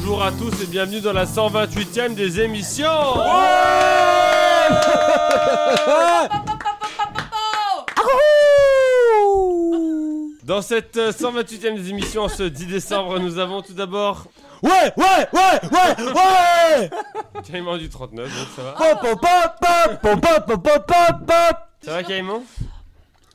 bonjour à tous et bienvenue dans la 128ème des émissions Dans cette euh, 128ème des émissions, en ce 10 décembre, nous avons tout d'abord Ouais, ouais, ouais, ouais, ouais Caïman du 39, donc ça va Pop, pop, pop, pop, pop, pop, pop, pop, pop Ça va Caïman?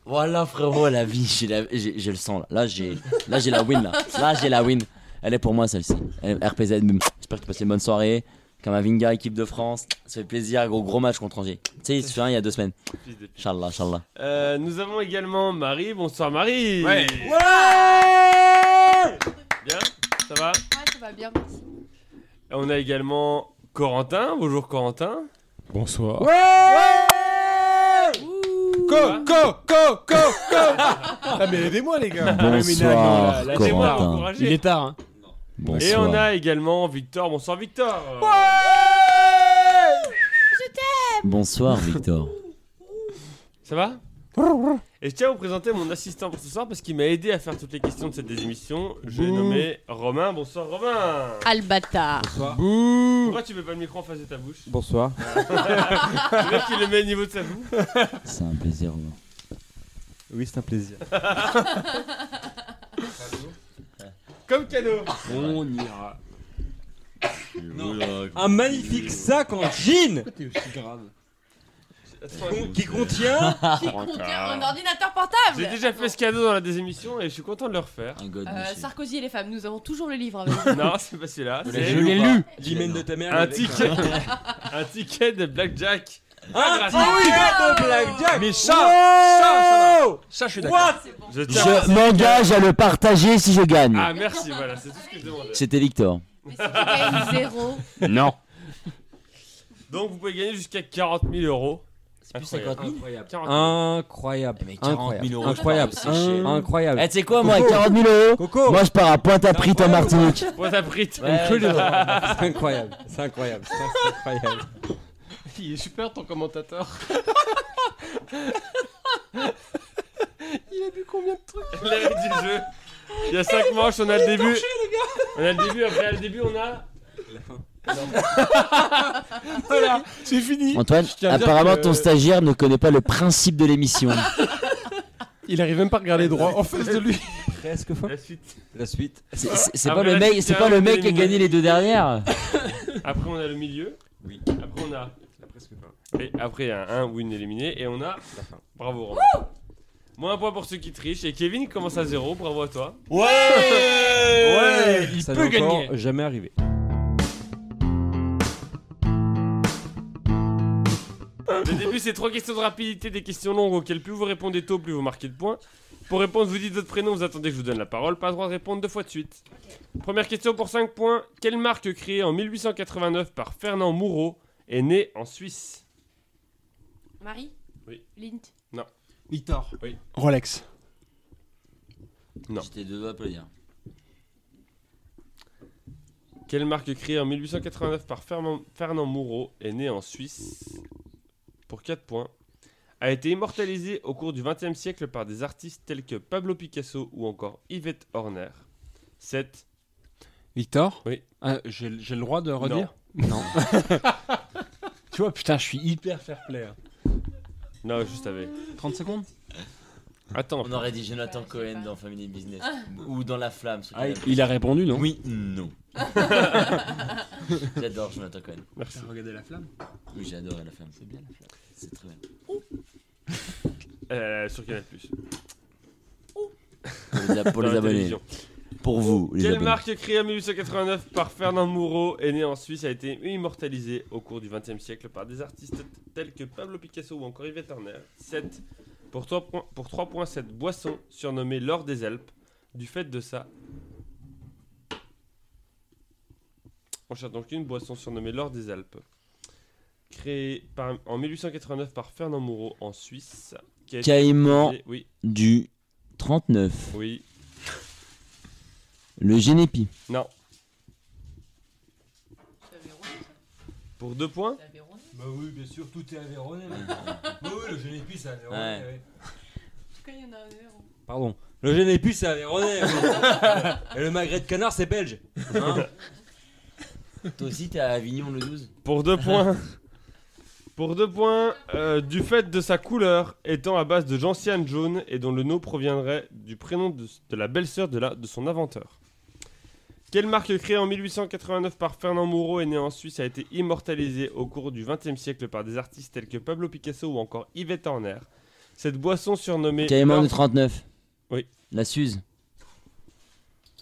Voilà frérot, la vie, j'ai la- j'ai j'ai le sang là. Là j'ai là j'ai la win là. Là j'ai la win. Elle est pour moi celle-ci. Elle- RPZ, j'espère que tu passes une bonne soirée. Kamavinga, équipe de France. Ça fait plaisir, gros gros match contre Angers. Tu sais, il se fait un il y a deux semaines. Inch'Allah, Inch'Allah. Euh, Nous avons également Marie, bonsoir Marie Ouais. Bien Ça va Ouais, ça va bien, merci. On a également Corentin, bonjour Corentin Bonsoir. Co, co, co, co, co Ah mais aidez-moi les gars Bonsoir, Laissez-moi Corentin. Il est tard hein Bonsoir. Et on a également Victor, bonsoir Victor Bonsoir Victor. Ça va Et je tiens à vous présenter mon assistant pour ce soir parce qu'il m'a aidé à faire toutes les questions de cette émission. Je l'ai nommé Romain. Bonsoir Romain Albatar. Pourquoi tu mets pas le micro en face de ta bouche Bonsoir. Le mec il le met au niveau de sa bouche. C'est un plaisir. Romain. Oui c'est un plaisir. Comme cadeau On ira. Un magnifique sac en jean qui contient Qui contient un ordinateur portable. J'ai déjà fait ce cadeau dans la des émissions et je suis content de le refaire. Un god Euh. Sarkozy et les femmes, nous avons toujours le livre avec nous. Non, c'est pas celui-là. c'est Je l'ai lu L'hymen de ta mère Un avec ticket, un ticket de Blackjack. Un gratuit. ticket de Blackjack Mais ça, ça, ça, ça, je suis d'accord. Je m'engage à le partager si je gagne. Ah merci, voilà, c'est tout ce que je demandais. C'était Victor. Mais si tu gagnes zéro, Non. Donc vous pouvez gagner jusqu'à 40 000 euros. C'est plus 50 000. Incroyable. 40 000. Incroyable. Eh, mais 40 000 euros, Incroyable. Incroyable. Eh, tu sais quoi, moi, avec 40 000 euros, Coco moi je pars à Pointe-à-Pitre en Martinique. Pour ta prite. Ouais, C'est incroyable. C'est incroyable. C'est incroyable. Il est super ton commentateur. Les règles du jeu. Il y a 5 manches, on a le début. On a le début, après le début on a. Voilà, c'est fini. Antoine, apparemment que- ton stagiaire ne connaît pas le principe de l'émission. Il arrive même pas à regarder droit en face de lui. Presque faux. La suite. La suite. C'est- pas le mec, c'est pas le mec qui a gagné les deux dernières. Après on a le milieu. Oui. Après on a. Et après il y a un win éliminé. Et on a. La fin. Bravo Romain. Moins un point pour ceux qui trichent. Et Kevin commence à zéro, bravo à toi. Ouais, il Ça peut n'est encore gagner. jamais arrivé. Le début, c'est trois questions de rapidité, des questions longues auxquelles plus vous répondez tôt, plus vous marquez de points. Pour répondre, vous dites votre prénom, vous attendez que je vous donne la parole. Pas le droit de répondre deux fois de suite. Première question pour 5 points. Quelle marque créée en 1889 par Fernand Moureau est née en Suisse? Marie Oui. Lint Victor. Oui. Rolex. Non. J'étais deux doigts de le dire. Quelle marque créée en 1889 par Fernand, Fernand Moureau est née en Suisse Pour 4 points. A été immortalisée au cours du XXe siècle par des artistes tels que Pablo Picasso ou encore Yvette Horner. 7. Victor? Oui. Ah, J'ai j'ai le droit de redire? Non. tu vois, putain, je suis hyper fair play. hein. Non, juste avec. 30 secondes Attends. On aurait dit Jonathan Cohen dans Family Business. Ou dans La Flamme. Ah, il a répondu, non Oui, non. J'adore Jonathan Cohen. Merci. regardé la flamme Oui, j'ai adoré La Flamme. C'est bien La Flamme. C'est très bien. Euh, sur Canal+. Pour les, a- pour les abonnés. Pour vous, les Quelle marque créée en 1889 par Fernand Moureau est née en Suisse a été immortalisée au cours du XXe siècle par des artistes tels que Pablo Picasso ou encore Yvette Horner 7. Pour 3 points, pour 3 points cette boisson surnommée l'or des Alpes du fait de sa... On cherche donc une boisson surnommée l'or des Alpes. Créée par- en 1889 par Fernand Moureau en Suisse. qui a été Caïman immortalisée- Oui, du 39. oui, Le Génépi. non. Pour 2 points Bah oui, bien sûr, tout est avéronnais. bah oui, le Génépi, c'est. Ouais. ouais. En tout cas, il y en a un zéro. Pardon. Le Génépi, c'est avéronnais. oui. Et le magret de canard, c'est belge. Hein Toi aussi, t'es à Avignon le 12 Pour deux points. Pour deux points, euh, du fait de sa couleur étant à base de gentiane jaune et dont le nom proviendrait du prénom de, de la belle-sœur de, la- de son inventeur. Quelle marque créée en 1889 par Fernand Moreau et née en Suisse a été immortalisée au cours du XXe siècle par des artistes tels que Pablo Picasso ou encore Yvette Horner Cette boisson surnommée... Caïman Lord- de 39. Oui. La Suze.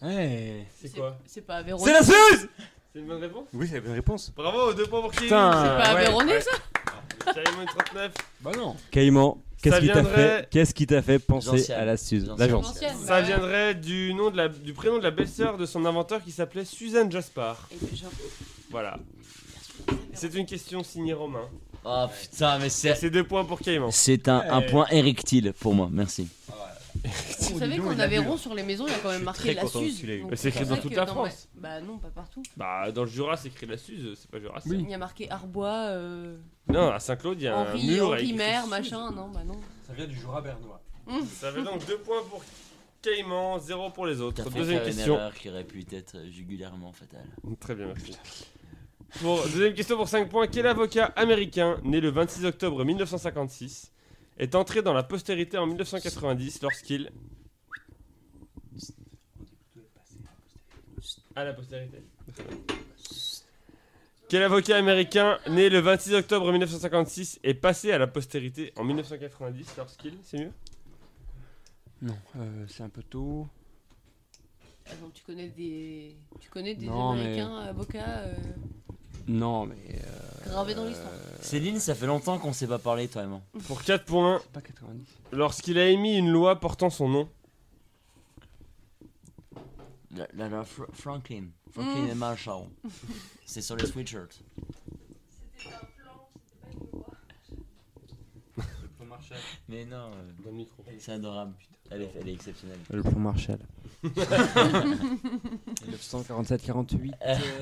Ouais. C'est quoi C'est pas Aveyron. C'est la Suze C'est une bonne réponse? Oui, c'est la bonne réponse. Bravo, deux points pour Kevin. C'est pas ouais. ça? Caïman 39 Bah non. Caïman, qu'est-ce qui t'a viendrait- fait Qu'est-ce qui t'a fait penser à la Suze Gentiane. La gentiane. L'ancienne. Ça viendrait du nom de la, du prénom de la belle-sœur de son inventeur qui s'appelait Suzanne Jaspar. Voilà. C'est une question signée Romain. Oh putain, mais c'est. c'est deux points pour Caïman. C'est un, un point érectile pour moi, merci. Vous savez qu'en Aveyron, sur les maisons, il y a quand même marqué la Suze. Donc, c'est écrit pour dans ça toute que la dans France. Bah non, pas partout. Bah, dans le Jura, c'est écrit la Suze, c'est pas Jura. Oui. Il y a marqué Arbois, euh, Non, à Saint-Claude, il y a un Henri, mur Henri avec écrit Mère, Suze. machin. Non, bah non. Ça vient du Jura bernois. Ça fait donc deux points pour Caïman, zéro pour les autres. Fait Deuxième faire une question. erreur qui aurait pu être jugulairement fatale. Très bien, merci. Pour, deuxième question pour 5 points. Quel avocat américain, né le 26 octobre 1956, est entré dans la postérité en 1990 lorsqu'il... À la postérité. Quel avocat américain, né le 26 octobre 1956, est passé à la postérité en 1990 lorsqu'il... C'est mieux? Non, euh, c'est un peu tôt. Ah non, tu connais des, tu connais des Non, mais- Américains avocats euh, Non, mais. euh, gravés dans l'histoire. Céline, ça fait longtemps qu'on s'est pas parlé, toi et moi. Pour 4 points, Pas 90. lorsqu'il a émis une loi portant son nom. La, la, la Fr- Franklin. Franklin et Marshall. C'est sur les sweatshirts. Mais non, euh, Dans le micro. c'est adorable. Elle est, elle est exceptionnelle. Le pont Marshall. 1947-48.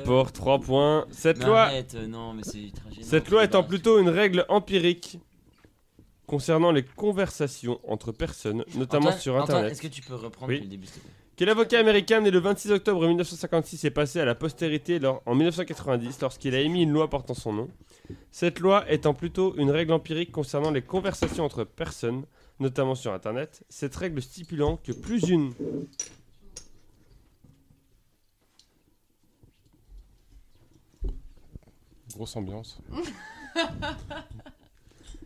Pour 3 points. Cette Mais loi, arrête, euh, non, mais c'est ultra gênant. cette loi étant plutôt une règle empirique concernant les conversations entre personnes, notamment Antoine, sur Internet. Est-ce que tu peux reprendre Oui. le début, Quel avocat américain né le 26 octobre 1956 est passé à la postérité lors- en 1990 lorsqu'il a émis une loi portant son nom? Cette loi étant plutôt une règle empirique concernant les conversations entre personnes, notamment sur Internet, cette règle stipulant que plus une Grosse ambiance.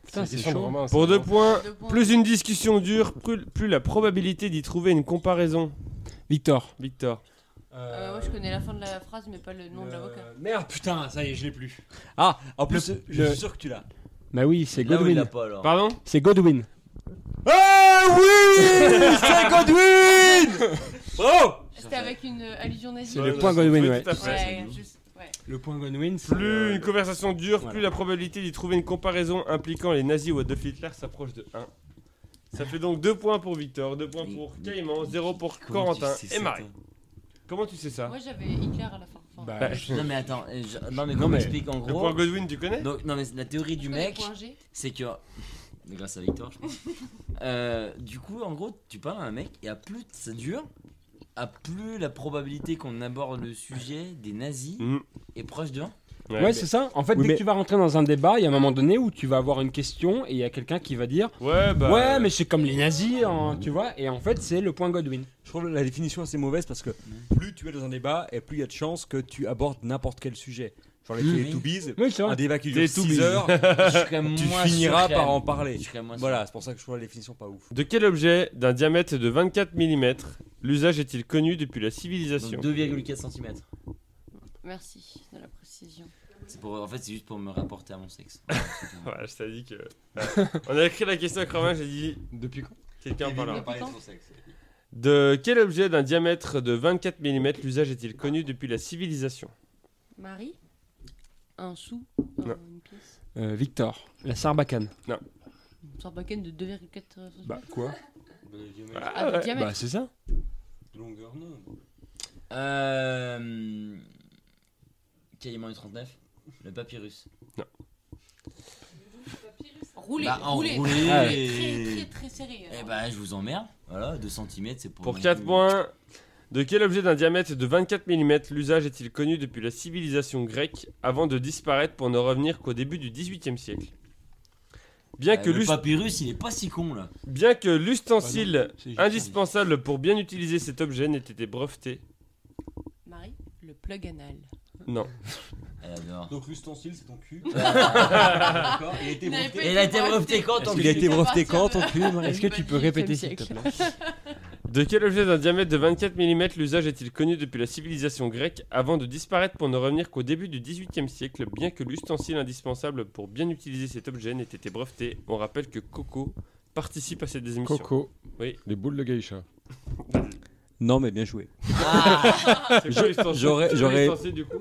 Putain, c'est chaud. Romain, Pour deux points, Deux points. plus une discussion dure, plus, plus la probabilité d'y trouver une comparaison. Victor. Victor. Euh, moi, je connais la fin de la phrase, mais pas le nom de Le- l'avocat. Merde, putain, ça y est, je l'ai plus. Ah, en plus, Le- je le- suis sûr que tu l'as. Bah oui, c'est Là où il l'a Godwin. pas alors. Pardon C'est Godwin. Ah oui C'est Godwin Bravo C'était avec une euh, allusion nazie. C'est Ouais, le point ouais, Godwin, ouais. tout à fait. Ouais, juste. Le point Godwin, c'est. Plus euh, une conversation dure, voilà. plus la probabilité d'y trouver une comparaison impliquant les nazis ou Adolf Hitler s'approche de 1. Ça fait donc 2 points pour Victor, 2 points pour Caïman, 0 pour Comment Corentin tu sais et Marie. Comment tu sais ça Moi, j'avais Hitler à la fin. Enfin, Bah, Bah, Non mais attends, euh, je- non mais Non, qu'on mais- m'explique en Le gros. point Godwin, tu connais Donc, non mais la théorie du mec, point G c'est que grâce à Victor, je pense. Euh, du coup, en gros, tu parles à un mec et à plus ça dure, à plus la probabilité qu'on aborde le sujet des nazis Mm. est proche de 1. Ouais, c'est ça. En fait, Oui, dès mais- que tu vas rentrer dans un débat, il y a un moment donné où tu vas avoir une question et il y a quelqu'un qui va dire Ouais, bah. Ouais, mais c'est comme les nazis, hein, tu vois. Et en fait, c'est le point Godwin. Je trouve la définition assez mauvaise parce que plus tu es dans un débat et plus il y a de chances que tu abordes n'importe quel sujet. Genre les Mmh. Teletubbies, Oui, un débat qui dure Des 6 Teletubbies. heures, tu moins finiras par en parler. Voilà, c'est pour ça que je trouve la définition pas ouf. De quel objet d'un diamètre de 24 mm l'usage est-il connu depuis la civilisation? Donc 2,4 cm. Merci de la précision. C'est pour, en fait, c'est juste pour me rapporter à mon sexe. Voilà, je t'ai dit que. Ouais. On a écrit la question avec Romain, j'ai dit Depuis quand? quelqu'un quand De quel objet d'un diamètre de 24 mm l'usage est-il connu depuis la civilisation? Marie? Un sou Non. Non, Une pièce Euh, Victor. La Sarbacane. Une sarbacane de 2,4 cm. Bah, quoi Ah, Ah, de ouais. diamètre. Bah, c'est ça. Longueur, non. Euh. Caïman et 39. Le papyrus. Roulé, Bah, roulé. enroulé. Très, Ah. très, très, très serré. Eh alors. bah, je vous emmerde. Voilà, 2 cm, c'est pour. Pour non 4 plus- points, De quel objet d'un diamètre de 24 mm l'usage est-il connu depuis la civilisation grecque avant de disparaître pour ne revenir qu'au début du XVIIIe siècle? Bien que le l'ust- papyrus, il est pas si con là. bien que l'ustensile juste- indispensable pour bien utiliser cet objet n'ait été breveté. Marie, le plug anal. Non. Elle adore. Donc l'ustensile, c'est ton cul. D'accord. Il a été Il breveté. il a été breveté quand Est-ce ton qu'il a cul été breveté quand ton cul? Est-ce que tu peux répéter s'il te plaît? De quel objet d'un diamètre de 24 mm l'usage est-il connu depuis la civilisation grecque avant de disparaître pour ne revenir qu'au début du XVIIIe siècle Bien que l'ustensile indispensable pour bien utiliser cet objet n'ait été breveté, on rappelle que Coco participe à cette émission. Coco. Oui. Les boules de geisha. Non, mais bien joué. Ah j'aurais- j'aurais-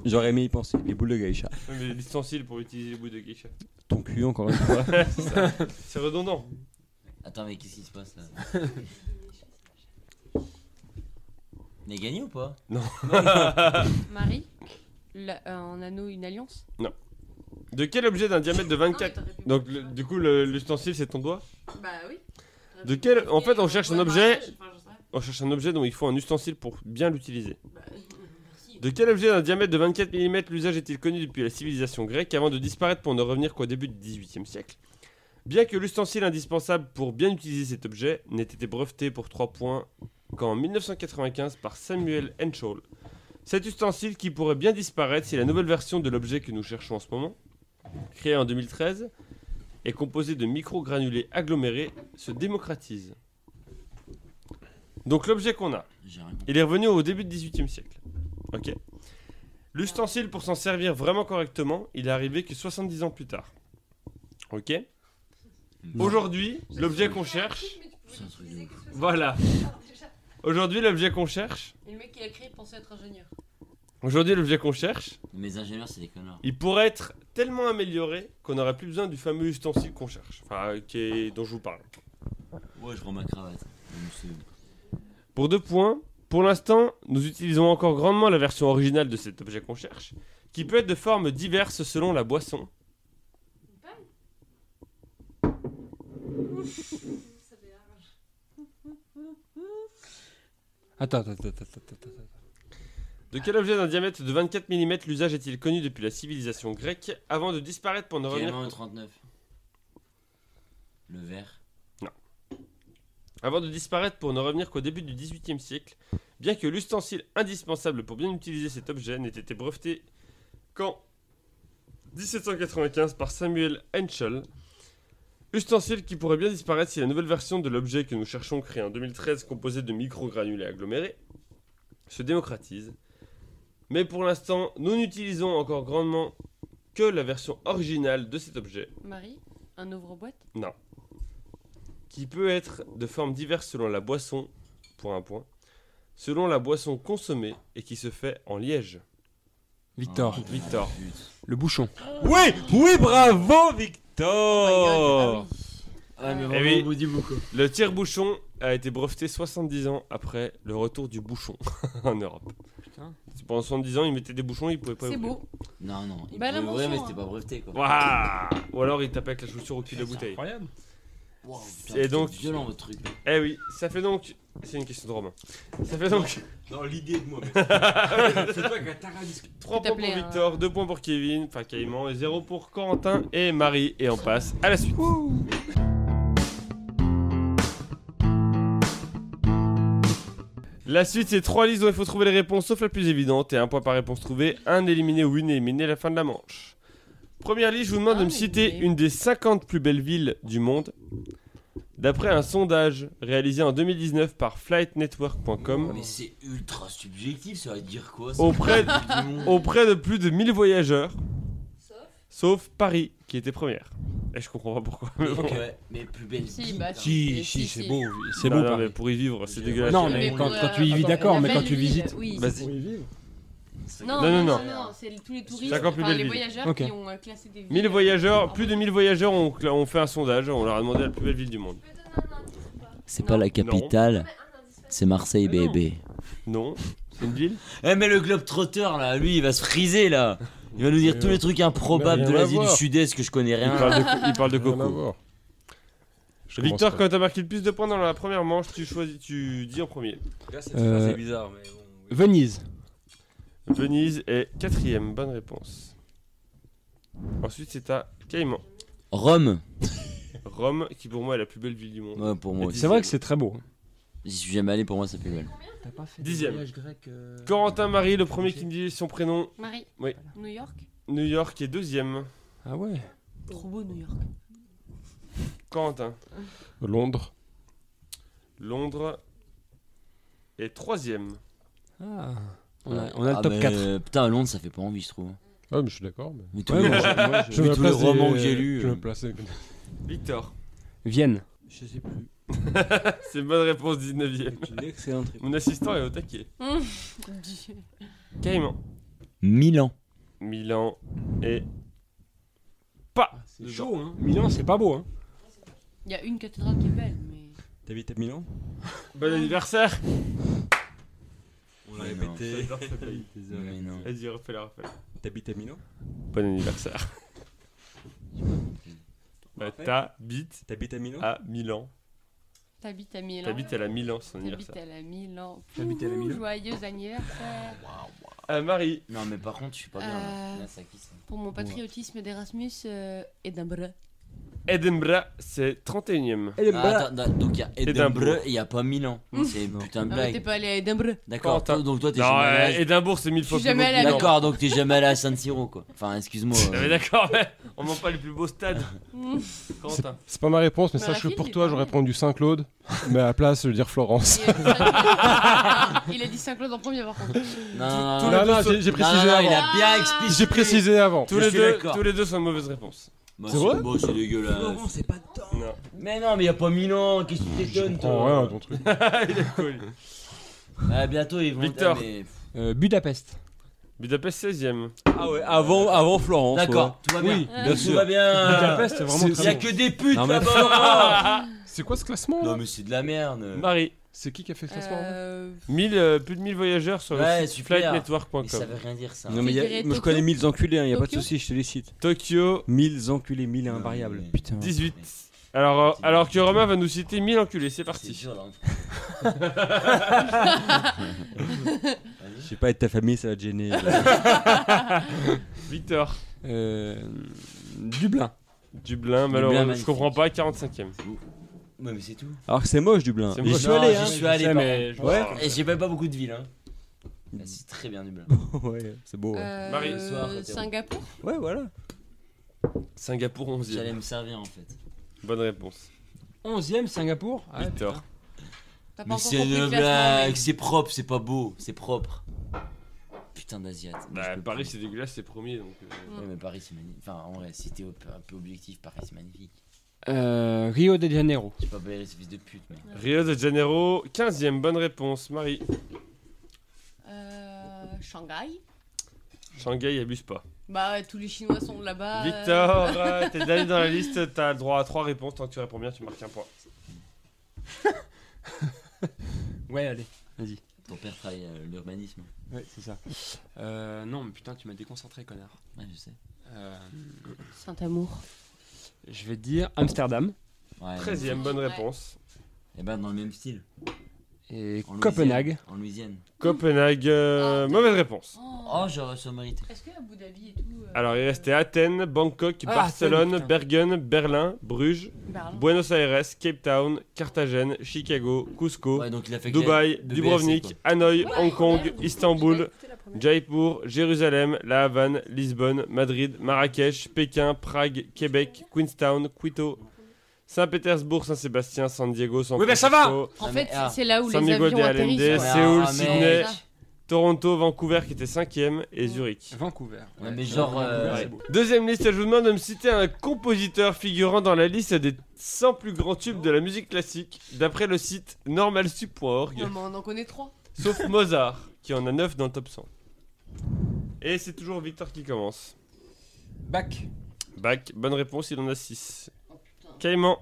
J'aurais aimé y penser. Les boules de geisha. Mais L'ustensile pour utiliser les bouts de geisha. Ton cul, encore une fois. C'est redondant. Attends, mais qu'est-ce qui se passe là? On est gagné ou pas Marie, la- euh, en anneau, une alliance De quel objet d'un diamètre de Non, mais 24 t'aurais pu- Donc le- du coup le- l'ustensile c'est ton doigt Bah oui. De quel- en fait, on cherche un objet- mariage, enfin, j'en sais rien. On cherche un objet dont il faut un ustensile pour bien l'utiliser. Bah, merci. De quel objet d'un diamètre de 24 mm l'usage est-il connu depuis la civilisation grecque avant de disparaître pour ne revenir qu'au début du XVIIIe siècle? Bien que l'ustensile indispensable pour bien utiliser cet objet n'ait été breveté pour 3 points qu'en 1995 par Samuel Henschel. Cet ustensile qui pourrait bien disparaître si la nouvelle version de l'objet que nous cherchons en ce moment, créée en 2013, est composée de microgranulés agglomérés, se démocratise. Donc l'objet qu'on a, il est revenu au début du XVIIIe siècle. Ok. L'ustensile pour s'en servir vraiment correctement, il est arrivé que 70 ans plus tard. Ok. Aujourd'hui, l'objet qu'on cherche, voilà. Aujourd'hui, l'objet qu'on cherche, Et le mec qui l'a créé pensait être ingénieur. aujourd'hui, l'objet qu'on cherche, Mes ingénieurs, c'est des connards. il pourrait être tellement amélioré qu'on n'aurait plus besoin du fameux ustensile qu'on cherche, enfin, qui est, dont je vous parle. Ouais, je rends ma cravate. Pour deux points, pour l'instant, nous utilisons encore grandement la version originale de cet objet qu'on cherche, qui peut être de formes diverses selon la boisson. Attends, attends, attends, attends, attends, attends. De quel objet d'un diamètre de 24 mm l'usage est-il connu depuis la civilisation grecque avant de disparaître pour ne revenir Clément 39. Le verre. avant de disparaître pour ne revenir qu'au début du XVIIIe siècle, bien que l'ustensile indispensable pour bien utiliser cet objet n'ait été breveté qu'en 1795 par Samuel Henschel. Ustensile qui pourrait bien disparaître si la nouvelle version de l'objet que nous cherchons créé en 2013 composé de microgranulés agglomérés se démocratise. Mais pour l'instant, nous n'utilisons encore grandement que la version originale de cet objet, Marie, un ouvre-boîte? Non. Qui peut être de formes diverses selon la boisson, pour un point, selon la boisson consommée et qui se fait en liège. Victor, Oh, Victor. Le bouchon. Oui, oui, bravo, Oh Victor. ah mais Eh vraiment, oui. on vous dit beaucoup. Le tire-bouchon a été breveté 70 ans après le retour du bouchon en Europe. Putain. Pendant 70 ans, ils mettaient des bouchons, ils pouvaient pas C'est ouvrir. beau. Non, non. Il Bah, la pouvait ouvrir, mais mention, c'était hein. pas breveté quoi. Waouh Ou alors ils tapaient avec la chaussure au cul de la bouteille. Incroyable. Wow, putain, Et c'est donc- violent votre truc. Eh oui, ça fait donc... C'est une question de Romain. Ça fait donc Dans l'idée de moi, mais c'est toi qui as taradisque. 3 Tu points pour hein. Victor, 2 points pour Kevin, enfin Caïman, et 0 pour Corentin et Marie. Et on passe à la suite. La suite, c'est 3 listes dont il faut trouver les réponses sauf la plus évidente et un point par réponse trouvée, un éliminé ou une éliminée à la fin de la manche. Première liste, je vous demande Ah, de me mais citer une des 50 plus belles villes du monde. D'après un sondage réalisé en 2019 par flightnetwork.com, Mais c'est ultra subjectif, ça va dire quoi ça auprès, auprès de plus de 1000 voyageurs, Sauf sauf Paris, qui était première. Et je comprends pas pourquoi. mais bon. Ouais, mais plus belle Si, ville, bah, putain. Si, Mais si, si, c'est si. beau. C'est Non, beau, non, Paris. mais pour y vivre, c'est dégueulasse. Non, Mais quand, quand tu y vis, d'accord, mais belle quand tu ville, visites. Oui. Vas-y. C'est Non, Non, non, non, non. non, non, c'est tous les touristes, 50 plus enfin, les villes. voyageurs Ok. qui ont euh, classé des villes. 1000 voyageurs, plus de 1000 voyageurs ont, fait un sondage, on leur a demandé la plus belle ville du monde. C'est pas la capitale, c'est Marseille, Mais bébé. Non, c'est une ville Eh, mais le globe trotter là, lui, il va se friser là. Il va nous dire tous les trucs improbables de l'Asie du. Sud-Est que je connais il rien. parle, de, il parle de à coco. Je Victor, quand t'as marqué le plus de points dans la première manche, tu choisis, tu dis en premier. Là, cette Euh, bizarre, mais bon. Venise. Venise est quatrième, bonne réponse. Ensuite, c'est à Caïman. Rome. Rome, qui pour moi est la plus belle ville du monde. Ouais, pour moi aussi. C'est vrai que c'est très beau. J'y suis jamais allé, pour moi, ça fait belle. T'as pas fait Dixième. voyage grec euh, Corentin Marie, le premier qui me dit son prénom. Marie. Oui. New York. New York est deuxième. Ah ouais. Trop beau New York. Corentin. Londres. Londres est troisième. Ah. On a, on a le Ah, top mais, 4. euh, Putain, Londres, ça fait pas envie, je trouve. Ouais, mais je suis d'accord. mais- Mais tous Ouais, les moi, je- tous les des- romans que j'ai lus, Je euh. Victor. Vienne. Je sais plus. C'est une bonne réponse, 19ème. C'est une excellente réponse. Mon assistant est au taquet. Caïman. Milan. Milan est pas. C'est dedans. chaud, hein. Milan, c'est pas beau, hein. Il y a une cathédrale qui est belle, mais. T'habites à Milan? Bon anniversaire. On l'a répété. Vas-y, refais-la, refais T'habites à Milan Bon anniversaire. Bah, t'habites T'habites à Milan à Milan. T'habites à Milan. T'habites à la Milan, son T'habites anniversaire. à la Milan. T'habites à la Milan? Joyeux anniversaire. Euh, Marie. Non, mais par contre, je suis pas bien. Euh, Là. Ça Pour mon patriotisme d'Erasmus, euh, Edinburgh. Edinburgh, c'est 31ème. Ah, attends, donc il y a Édimbourg. Edinburgh et il y a pas Milan. C'est une Non. putain de Ah, mais t'es blague. pas allé à Edinburgh. D'accord, Quentin. toi- donc toi t'es Non, jamais euh, allé. à- Edimbourg, c'est mille Je fois plus jamais beau allé que à Milan. D'accord, donc t'es jamais allé à San Siro quoi. Enfin, excuse-moi. Ah, mais euh. d'accord, mais on ment pas les plus beaux stades. Mmh. Quentin. C'est pas ma réponse, mais Mais sache que pour il est toi, pas j'aurais mal. répondu Saint-Claude. mais à la place, je veux dire Florence. Il a dit Saint-Claude- Il a dit Saint-Claude en premier, par contre. Non, non, non, Non, non, j'ai j'ai non, précisé non, il avant. a bien expliqué. J'ai précisé avant. Tous Je les, suis deux, d'accord. tous les deux sont de mauvaises réponses. Bah, C'est vrai Bon, c'est dégueulasse. c'est pas dedans. Non. Mais non, mais y a pas Milan. Qu'est-ce que tu Je t'étonnes comprends toi rien à ton truc. Il est cool. Ah, bientôt ils vont. Victor. Ah, mais- Euh, Budapest. Budapest 16ème. Ah ouais, avant, avant Florence. D'accord, tout va bien. Oui, Ah. bien Tout sûr. va bien. Budapest, c'est vraiment C'est- Il y très bon. que des putes Non, mais- là-bas. C'est quoi ce classement Non, mais c'est de la merde. Marie. C'est qui qui a fait ce classement Euh, 1000, euh, plus de 1000 voyageurs sur Ouais, le site flightnetwork.com. Mais ça veut rien dire ça. Non, mais y a- moi je Tokyo. connais 1000 enculés, hein, y a pas de Tokyo. soucis, je te les cite. Tokyo, 1000 enculés, 1000 Non, invariables. mais- Putain. 18. Alors, euh, alors que Romain va nous citer 1000 enculés, c'est parti. dur là. Je sais pas, être ta famille, ça va te gêner. Victor. Euh, Dublin. Dublin, malheureusement, je comprends pas, 45ème. Ouais, mais c'est tout. Alors que c'est moche, Dublin. J'y moche. suis allé, j'y hein. suis allé, par mais contre. Ouais. Et j'ai même pas beaucoup de villes. Hein. Ah, C'est très bien Dublin. ouais, c'est beau. Ouais, euh, Marie, ce soir, t'es- Singapour. ouais voilà. Singapour 11ème. J'allais me servir en fait. Bonne réponse. 11ème, Singapour. Ah, Victor. putain. T'as pas Mais encore c'est compris le une classement, blague, mais- c'est propre, c'est pas beau, c'est propre. Putain d'Asiate. Mais Bah, Paris, c'est dégueulasse, c'est premier. Donc, euh, Ouais, mais Paris c'est magnifique. Enfin, en vrai, si t'es un peu objectif, Paris c'est magnifique. Euh, Rio de Janeiro. J'ai pas fils de pute, mais. Rio de Janeiro, 15ème, bonne réponse. Marie. Euh, Shanghai. Shanghai, abuse pas. Bah, ouais, tous les Chinois sont là-bas. Victor, euh, t'es dernier dans la liste, t'as le droit à 3 réponses. Tant que tu réponds bien, tu marques un point. Ouais, allez, vas-y. Ton père travaille à l'urbanisme. Ouais, c'est ça. Euh, non, mais putain, tu m'as déconcentré, connard. Ouais, je sais. Euh, Saint-Amour. Je vais dire Amsterdam Ouais. 13ème, bonne Ouais. réponse. Et ben dans le même style. Et En Copenhague. Louisiane. En Louisiane. Copenhague, euh, Ah, mauvaise réponse. Oh, j'aurais ça mérité. Est-ce que Abu Dhabi et tout. euh, Alors, il restait Athènes, Bangkok, Ah, Barcelone, Athènes. Bergen, Berlin, Bruges, Berlin Buenos Aires, Cape Town, Carthagène, Chicago, Cusco, Ouais, donc il a fait que Dubaï, Dubrovnik, Hanoï, Ouais, Hong Kong. Istanbul. Jaipur, Jérusalem, La Havane, Lisbonne, Madrid, Marrakech, Pékin, Prague, Québec, Queenstown, Quito, Saint-Pétersbourg, Saint-Sébastien, San Diego, San Oui, mais ça va Francisco, En fait, c'est là où San les avions atterrissent. Séoul, ah, Sydney. Toronto, Vancouver qui était 5ème et Zurich. Vancouver. Ouais, mais genre, euh. Deuxième liste, je vous demande de me citer un compositeur figurant dans la liste des 100 plus grands tubes de la musique classique, d'après le site normalsup.org, Non, mais on en connaît trois. sauf Mozart, qui en a 9 dans le top 100. Et c'est toujours Victor qui commence. Bac. Bach, bonne réponse, il en a 6. Caïman,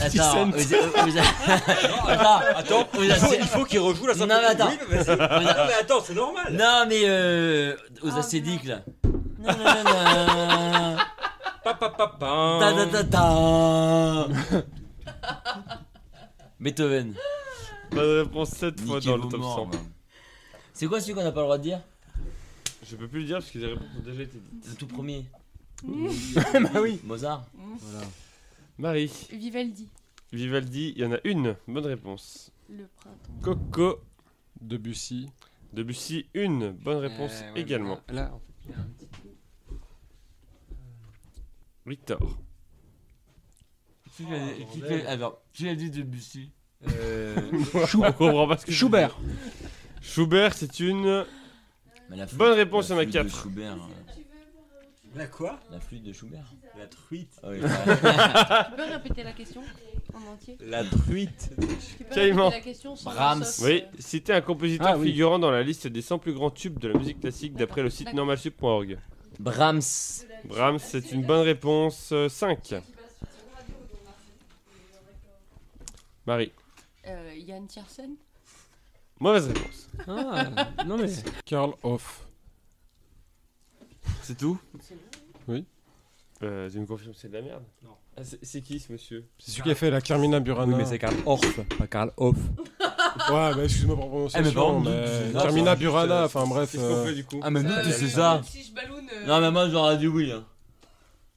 Attends, vous, vous- vous- attends, Attends, vous- il faut, vous- il faut qu'il rejoue la Non, mais attends. Oui, mais vas-y. Non, mais attends, c'est normal. Non mais euh, aux Ah, acédiques là. Non non non non. Pas Pa, pa, pa, pa. Ta ta ta ta Beethoven. Bonne réponse 7 fois dans le top morts, 100. man. C'est quoi celui qu'on n'a pas le droit de dire? Je peux plus le dire parce que les réponses ont déjà été dites. Le tout premier. bah oui. Mozart. Marie, Vivaldi. Vivaldi, il y en a une. Bonne réponse. Le printemps. Coco, Debussy. Debussy, une. Bonne réponse Euh, ouais, également. Là, là, en fait, il y a un petit trou. Victor. Qui a- qui a- Alors, qui a dit Debussy? Euh, On comprend pas ce que tu Schubert. Schubert, c'est une. Mais la flûte- Bonne réponse, il y en a flûte de quatre. Schubert. euh, La quoi? La flûte de Schubert. La truite. Ah oui, Tu peux répéter la question en entier? La truite. Tu peux Caïman. répéter la question sans Brahms. sauf, Oui, euh, citez un compositeur Ah, oui. figurant dans la liste des 100 plus grands tubes de la musique classique d'après le site D'accord. normalsup.org. Brahms. Brahms, c'est une bonne réponse. euh, 5. Marie. euh, Yann Tiersen? Mauvaise réponse. Ah, non mais. Karl Hoff. C'est tout? Oui. Euh, tu me confirmes c'est de la merde Non. Ah, c'est c'est qui ce monsieur? C'est celui qui a fait la Carmina Burana. Oui, mais c'est Karl Orff, pas Karl Hoff. Ouais, bah excuse-moi pour la Eh, mais par prononciation, contre, mais c'est- Carmina Burana, c'est- enfin bref. Qu'est-ce qu'on euh, fait du coup? Ah, mais nous, tu sais ça. Si je balloune. euh, Non, mais moi, j'aurais dit oui. Hein.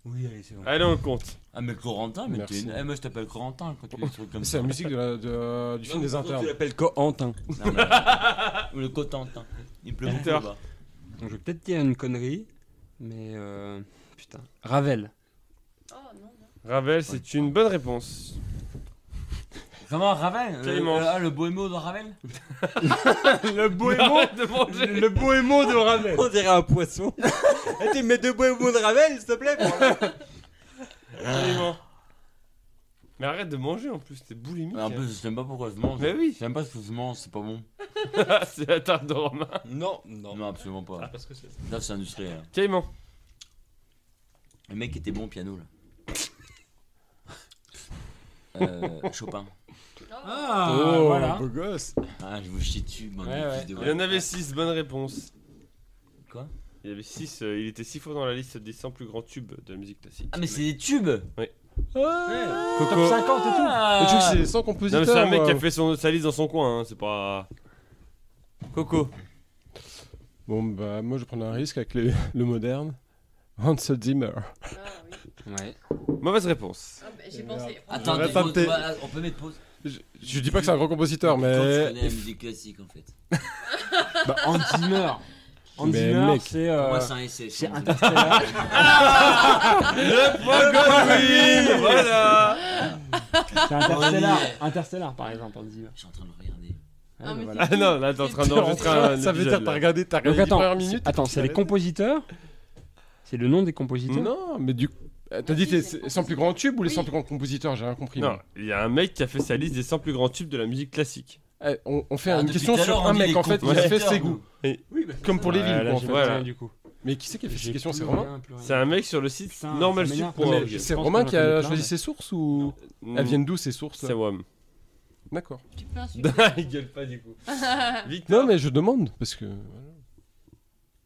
Oui, allez, c'est bon. Allez, on le compte. Ah, mais Corentin, mais Merci. t'es une... eh, moi, je t'appelle Corentin quand tu fais des trucs comme C'est ça. la musique de la- de- du film des internes. Tu l'appelles Corentin. Non, mais- Ou le Cotentin. Il pleut beaucoup là-bas. Donc, je vais peut-être dire une connerie, mais euh, putain. Ravel. Oh non, non. Ravel, c'est une bonne réponse. Comment, Ravel? Euh, immense. ah, le bohémo de Ravel? Le bohémo. Arrête de manger. Le bohémo de Ravel. On dirait un poisson. Eh, tu mets deux bohémos de Ravel, s'il te plaît. pour-. Mais arrête de manger en plus, t'es boulimique. Mais En hein. plus, je sais même pas pourquoi je mange. Mais oui. Je sais même pas ce que je mange, c'est pas bon. c'est la tarte de Romain. Non, non. Non, absolument pas. Parce que c'est Là, c'est industriel. Caïman. Le mec était bon au piano là. Euh, Chopin. Ah, Oh, voilà. beau gosse. Ah, je vous chie dessus, mon Ouais, ouais. Il en avait 6, bonne réponse. Quoi? Il y avait 6, il était 6 fois dans la liste des 100 plus grands tubes de la musique classique. Ah, mais c'est des tubes Top Coco. 50 et tout. Mais tu sais que c'est 100 Non, mais c'est un mec qui a fait son, sa liste dans son coin, hein, c'est pas. Coco. Bon, bah, moi, je prends un risque avec les- le moderne. Hans Zimmer. Ah oui. Ouais. Mauvaise réponse. Ah, bah, j'ai pensé. Attends, J'aurais on peut mettre pause. Je, je dis pas que c'est un grand compositeur, Quand tu mais. connais la musique classique en fait. Bah, Hans Zimmer. Hans Mais Zimmer, mec. c'est Pour euh, moi, c'est un essai. c'est. Interstellar. Oui, voilà. c'est Interstellar. Interstellar, par exemple, Hans Zimmer. Je suis en train de le regarder. Ah, mais voilà. Ah non, là t'es en train d'enregistrer un Ça veut dire que t'as regardé, t'as regardé les attends, premières minutes. attends, c'est les compositeurs C'est le nom des compositeurs Non, mais du euh, T'as dit Si, les c'est le 100 plus grands tubes ou les Oui. 100 plus grands compositeurs J'ai rien compris. Non, il y a un mec qui a fait sa liste des 100 plus grands tubes de la musique classique. Eh, on, on fait Ah, une depuis question tout à l'heure, sur on un dit mec en fait qui a fait ses goûts. Comme pour les Ouais, villes, là, quoi, en j'ai fait. Voilà. du coup. Mais qui c'est qui a fait ces questions C'est Romain. C'est un mec sur le site Putain, ça m'énerve. normalsup.org. Mais C'est Je pense Romain qu'on qui en a connaît choisi plein, ses sources ou Mm, elles viennent d'où ces sources C'est WAM. D'accord. Tu peux insulter. il gueule pas du coup. Victor. Non, mais je demande parce que.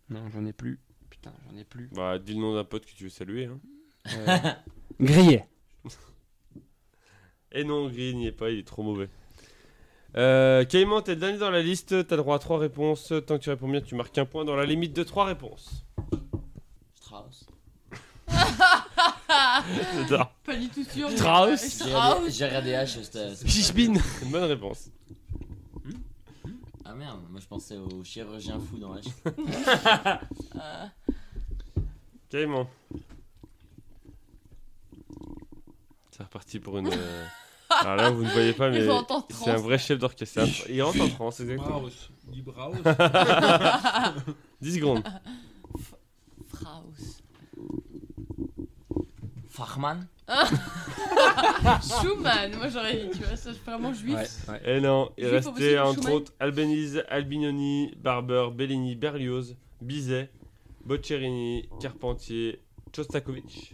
Non, j'en ai plus. Putain, j'en ai plus. Bah, dis le nom d'un pote que tu veux saluer. Hein. Euh, Grillet. Et non, Gris n'y est pas, il est trop mauvais. Euh, Caïman, t'es le dernier dans la liste, t'as droit à 3 réponses. Tant que tu réponds bien, tu marques un point dans la limite de 3 réponses. Strauss. Ça. Pas du tout sûr. mais- Strauss. Euh, J'ai Strauss. regardé- J'ai regardé H. une bonne réponse. Ah merde, moi je pensais au chirurgien fou dans H. Euh, Caïman. C'est reparti pour une. euh, Alors là, vous ne voyez pas, mais Il rentre en c'est un vrai chef d'orchestre. C'est un- Il rentre en France, exactement. Dis Braus. 10 secondes. Strauss. Farman Schumann, moi j'aurais dit, tu vois, ça c'est vraiment juif. Et non, il Juif au restait possible, entre Schumann. autres Albéniz, Albinoni, Barber, Bellini, Berlioz, Bizet, Boccherini, Carpentier, Shostakovich.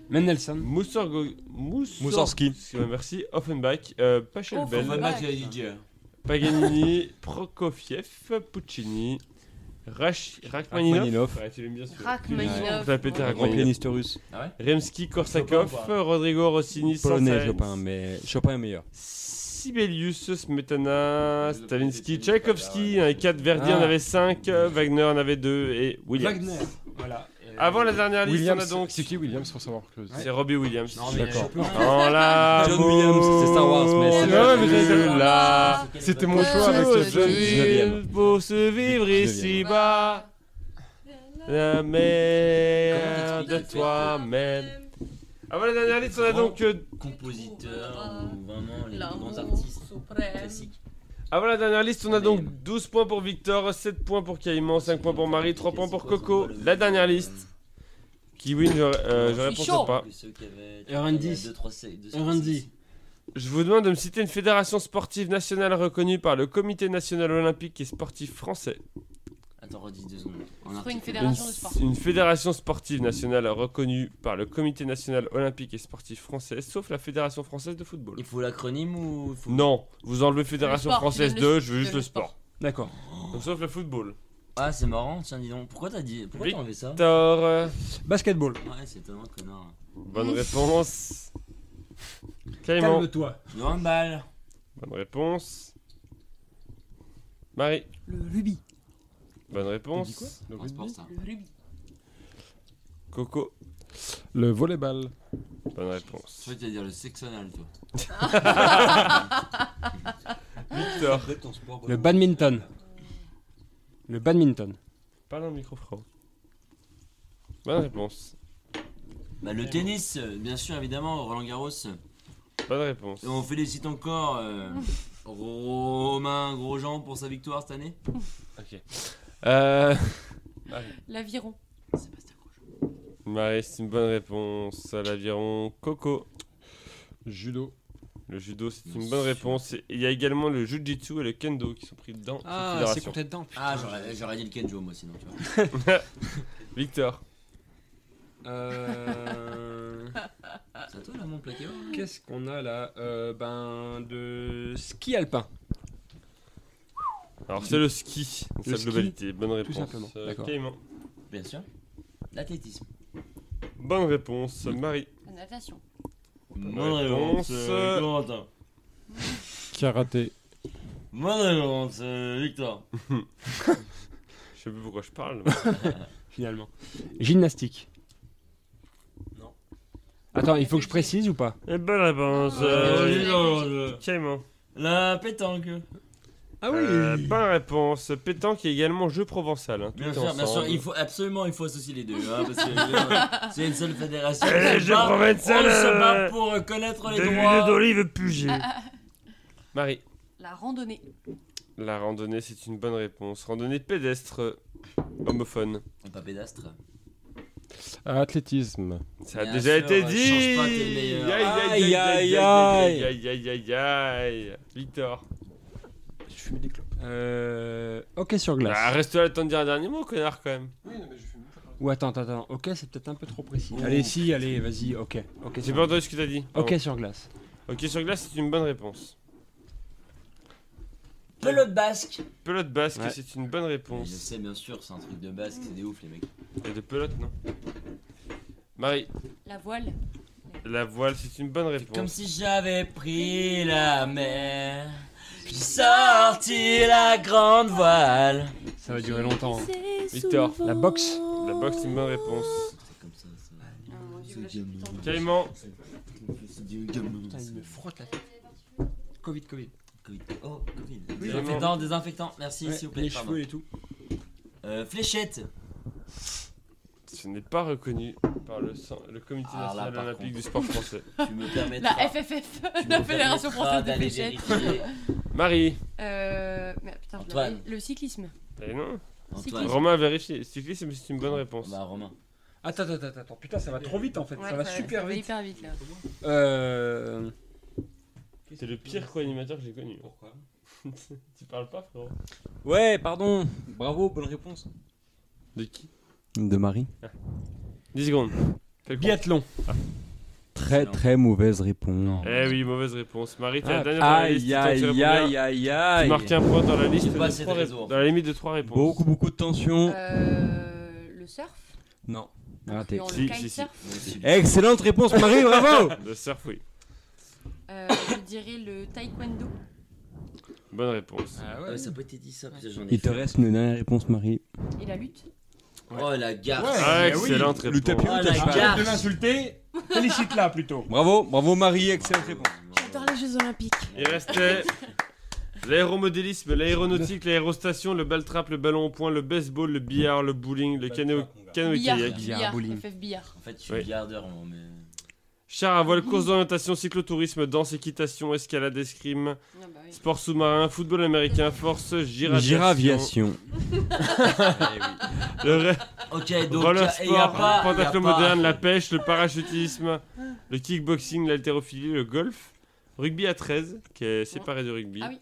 Mendelssohn. Moussorgo... Moussor- Moussorski. Merci. Offenbach, euh, Pachelbel, Offenbach. Offenbach, il a DJ. Paganini, Prokofiev, Puccini, Rach... Rachmaninov. Rachmaninov. Ouais, tu l'aimes bien celui-là. Rachmaninov. Je l'ai pété Ouais. Un grand pianiste russe. Ah ouais Remsky, Korsakov, Rodrigo Rossini, Polonais, Chopin, mais Chopin est meilleur. Sibelius, Smetana, Stravinsky, Tchaïkovski, il y en avait 4, Verdi Ah. en avait 5, Wagner en avait 2 et Williams. Wagner. Voilà. Avant la dernière liste, Williams, on a donc. c'est qui Williams pour savoir que C'est Robbie Williams. Non, mais D'accord. Oh là John Williams, c'est Star Wars, mais c'est Ouais, mais là. C'était mon choix avec ce. 19e. Pour se vivre ici-bas, la mer de toi-même. Avant la dernière liste, on a donc. euh, Compositeur ou vraiment les grands artistes classiques. Avant la dernière liste, on a donc 12 points pour Victor, 7 points pour Caïman, 5 points pour Marie, 3 points pour Coco. La dernière liste. Qui win, je, euh, je répondrai pas. R&D. R&D. Je vous demande de me citer une fédération sportive nationale reconnue par le Comité national olympique et sportif français. Attends, redis deux secondes. En Faut article. une fédération de sport. une fédération sportive nationale reconnue par le Comité national olympique et sportif français, sauf la Fédération française de football. Il faut l'acronyme ou il faut... Non, vous enlevez Fédération française tu donnes le- 2, je veux juste le le sport. D'accord. Donc sauf le football. Ah, c'est marrant, tiens, dis donc. Pourquoi t'as dit. Pourquoi t'as enlevé ça Victor, euh, Basketball. Ouais, c'est étonnant, connard. bonne réponse. Caïman, Calme-toi. Le handball. bonne réponse. Marie, Le rugby. Bonne réponse. Un sport, ça. Le rugby. Coco, Le volleyball. bonne Je réponse. crois que t'allais dire le sectionnal, toi. Victor, Le badminton. Le badminton. parle dans le micro, frérot. Bonne réponse. Bah, le tennis, euh, bien sûr, évidemment, Roland Garros. Bonne réponse. Et on félicite encore euh, Romain Grosjean pour sa victoire cette année. Ok. Euh, L'aviron. Sébastien Grosjean. Marie, c'est une bonne réponse. À l'aviron. Coco, Judo. le judo, c'est une bonne réponse. Et Il y a également le jujitsu et le kendo qui sont pris dedans. Ah, c'est compté dedans. Ah, j'aurais j'aurais dit le Kenjo, moi, sinon, tu vois. Victor, Euh... C'est à toi, là, mon plaqué là Qu'est-ce qu'on a là? Euh, Ben de ski alpin. Alors c'est le ski dans Le sa ski, globalité. Bonne réponse. simplement. Euh, D'accord. Caïman. Bien sûr. L'athlétisme. Bonne réponse. Marie. La natation. Bonne réponse. euh, Corentin. Karaté. Bonne réponse, euh, Victor. Je sais plus pourquoi je parle. Finalement. Gymnastique. Non. Attends, il faut que je précise ou pas? Et bonne réponse. Ah, euh. Euh, Caïman. La pétanque. Ah Euh, bonne réponse. Pétanque et également jeu provençal. hein, tout Bien sûr, bien sûr, ensemble. il faut absolument il faut associer les deux, hein, parce que évidemment, c'est une seule fédération. Eh, on se jeu bat- provençal, On se bat euh, pour euh, connaître les De l'huile droits. d'olive pugée. Marie. La randonnée. La randonnée, c'est une bonne réponse. Randonnée pédestre euh, homophone. Pas pédastre. Athlétisme. Ça a Bien déjà sûr, été euh, dit. change pas tes meilleurs. Aïe, aïe, aïe, aïe, aïe, aïe, aïe, aïe, aïe. Victor. Je fume des clopes. Euh... Ok sur glace. Bah, reste là le temps de dire un dernier mot, connard, quand même. Ou attends, attends, attends. Ok, c'est peut-être un peu trop précis. Allez, si, allez, vas-y. Ok. Ok. J'ai sur- pas entendu ce que t'as dit. Ok Pardon. sur glace. Ok, sur glace, c'est une bonne réponse. Pelote basque. Pelote basque, Ouais. c'est une bonne Je réponse. sais, bien sûr, c'est un truc de basque, c'est des ouf, les mecs. Et de pelote, non Marie, La voile. la voile, c'est une bonne réponse. Comme si j'avais pris la mer. Puis sorti la grande voile. Ça va durer longtemps. hein. Victor. La boxe. La boxe, c'est une bonne réponse. C'est comme ça, ça. Ah. Caïman, Putain, il me frotte la tête. Covid, Covid. Covid. Oh, Covid. Oui, Désinfectant, désinfectant, merci, Ouais, s'il vous plaît. les pardon. cheveux et tout. Euh, fléchette. Ce n'est pas reconnu par le, le Comité Ah, national olympique contre. du sport français. Tu me permettras. La FFF. tu La Fédération française de d'aller fléchettes. vérifier. Marie, Euh. Mais putain, je Antoine. Le cyclisme. eh non Antoine. Romain, vérifie. Cyclisme, c'est une bonne réponse. Bah, Romain. Attends, attends, attends, attends. Putain, ça va trop vite en fait. Ouais, ça va super ça vite. hyper vite là. Euh. C'est le pire co-animateur que j'ai connu. Pourquoi? Tu parles pas, frérot Ouais, pardon. Bravo, bonne réponse. De qui? De Marie. 10 secondes. Quel con. Biathlon. Très Excellent. très mauvaise réponse. Eh oui, mauvaise réponse. Marie, t'es la Ah, dernière dans la liste. Aïe aïe bien, aïe aïe Tu aïe. marques un point dans la liste de pas assez de trois dans la limite de 3 réponses. Beaucoup beaucoup de tension. Euh, le surf? Non. Raté. le Si, si, si? kitesurf Excellente réponse Marie, bravo. Le surf, oui. Euh, Je dirais le taekwondo. Bonne réponse. Ah Ouais, ça peut être dit ça, j'en ai Il te fait. reste une dernière réponse Marie. Et la lutte? Oh la garce. Ouais. Ah, oui, excellente le réponse. tapis Oh la Arrête de l'insulter. Félicite-la plutôt. Bravo, bravo Marie, excellente réponse. J'adore les Jeux Olympiques. Il restait l'aéromodélisme, l'aéronautique, l'aérostation, le ball trap, le ballon au point, le baseball, le billard, le bowling, le canoë canoë Billard, kayak, billard, bowling. FF billard. En fait, je suis Ouais. gardeur, moi, mais. Char à voile, course d'orientation, cyclotourisme, danse, équitation, escalade, escrime, Ah bah oui. sport sous-marin, football américain, force, giraviation, Giraviation. le Ok, donc. roller et y a sport, pas. y a pentathlon pas- moderne, la pêche, le parachutisme, le kickboxing, l'haltérophilie, le golf, rugby à 13, qui est séparé du rugby. Ah oui.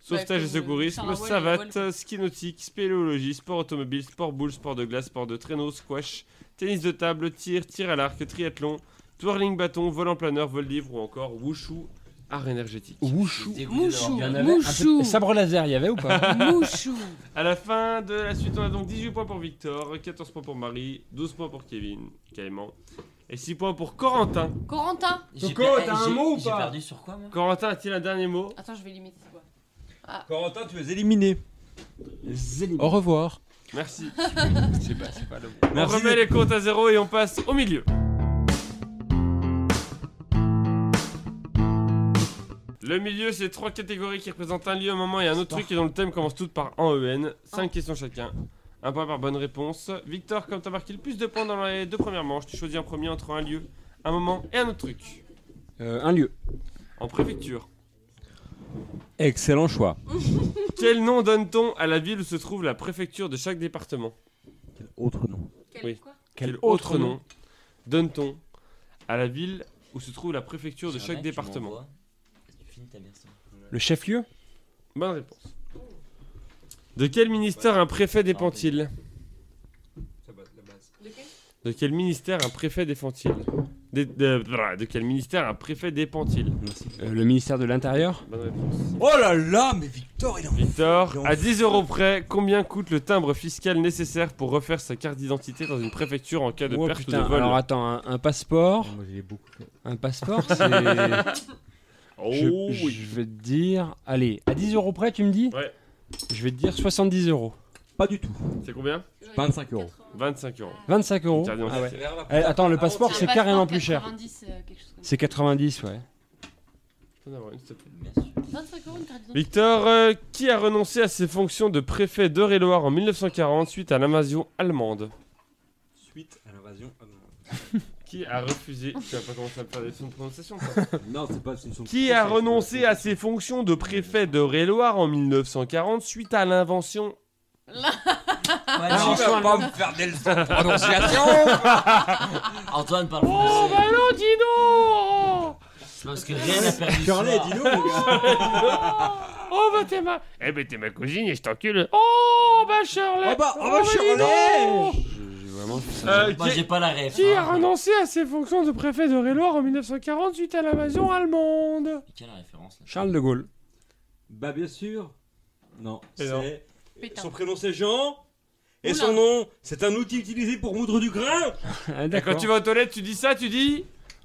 Sauvetage Ouais, et secourisme, savate, ski nautique, spéléologie, sport automobile, sport boule, sport de glace, sport de traîneau, squash, tennis de table, tir, tir à l'arc, triathlon, twirling bâton, vol en planeur, vol libre ou encore wushu, art énergétique. Wouchou. Mouchou. Il y en avait un Mouchou. peu- Sabre laser, il y avait ou pas Mouchou. À la fin de la suite, on a donc 18 points pour Victor, 14 points pour Marie, 12 points pour Kevin, Caïman, et 6 points pour Corentin. Corentin. J'ai Coco, per- t'as un j'ai- mot ou J'ai pas perdu sur quoi, moi Corentin a-t-il un dernier mot? Attends, je vais limiter c'est quoi Corentin, tu es éliminé. Au revoir. Merci. C'est pas, c'est pas le On Merci. remet les comptes à zéro et on passe au milieu. Le milieu, c'est trois catégories qui représentent un lieu, un moment et un autre truc et dont le thème commence toutes par en EN. Cinq questions chacun. Un point par bonne réponse. Victor, comme tu as marqué le plus de points dans les deux premières manches, tu choisis un premier entre un lieu, un moment et un autre truc. Euh, un lieu. En préfecture. Excellent choix. Quel nom donne-t-on à la ville où se trouve la préfecture de chaque département? Autre nom? Quel Oui. quoi? Quel autre nom? donne-t-on à la ville où se trouve la préfecture de chaque département? Le chef-lieu? Bonne réponse. De quel ministère un préfet dépend-il? De quel De quel ministère un préfet défend-il de, de- de quel ministère un préfet dépend-il? Euh, Le ministère de l'Intérieur? Bonne réponse. Oh là là, mais Victor, il est en Victor, à 10 euros près, combien coûte le timbre fiscal nécessaire pour refaire sa carte d'identité dans une préfecture en cas de Oh perte putain, ou de vol? alors attends, un, un passeport? Moi, beaucoup. Un passeport, c'est. Oh je, oui. je vais te dire. Allez, à 10 euros près, tu me dis Ouais. Je vais te dire 70 euros. Pas du tout. C'est combien 25 euros. 25 euros. 25 euros. Ah ouais. Eh, attends, le passeport, Un c'est carrément plus cher. 90, euh. C'est 90, ouais. Je peux en avoir une, s'il te plaît Bien sûr. 25 euros une carte d'identité. Victor, euh, qui a renoncé à ses fonctions de préfet d'Eure-et-Loire en 1940 suite à l'invasion allemande? Suite à l'invasion. Qui a refusé Tu vas pas commencer à me faire des sons de prononciation toi. Non, c'est pas. c'est- Qui a renoncé à ses fonctions de préfet d'Eure-et-Loire en 1940 suite à l'invention Ouais, Tu vas pas me faire des leçons de prononciation Antoine parle Oh français. bah non, Dino C'est parce que rien n'a perdu. Dis-nous, mon gars. Oh bah t'es ma... Eh bah t'es ma cousine et je t'encule Oh bah Shirley Oh bah, oh bah, vraiment Euh, Moi, qui- j'ai pas la rêve. Qui a renoncé à ses fonctions de préfet d'Eure-et-Loire en 1940 suite à l'invasion allemande Quelle référence là Charles de Gaulle. Bah, bien sûr. Non, Et non. c'est. Pétain. Son prénom c'est Jean. Et Oula. son nom, c'est un outil utilisé pour moudre du grain. Ah, Et quand tu vas aux toilettes, tu dis ça, tu dis...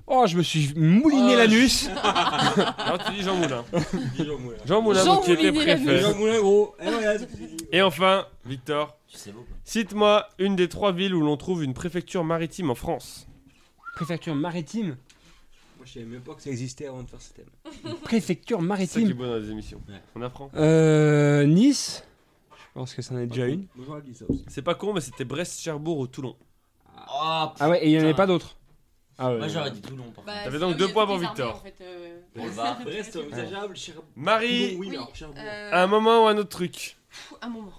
Oh, je me suis mouliné Oh, l'anus. Non, tu dis Jean Moulin. Jean Moulin. Jean Moulin, Jean donc, qui était Moulinet la préfet. Jean Moulin, gros. Eh, regarde. Et enfin, Victor, Tu sais beau quoi. cite-moi une des trois villes où l'on trouve une préfecture maritime en France. Préfecture maritime. Moi, je savais même pas que ça existait avant de faire ce thème. Préfecture C'est ça qui est maritime. beau dans les émissions. Ouais. On apprend. Euh. Nice. Je pense que ça en est déjà une. J'aurais dit ça aussi. C'est pas con, mais c'était Brest, Cherbourg ou Toulon. Oh, Ah ouais, et il y en avait pas d'autres. Ah ouais. Moi j'aurais dit Toulon. par Bah. T'avais donc deux points pour Victor. armées, en fait, euh. On va. Brest, envisageable, Cherbourg. Marie, oui, Oui, alors, Cherbourg. euh, un moment ou un autre truc. pff, Un moment.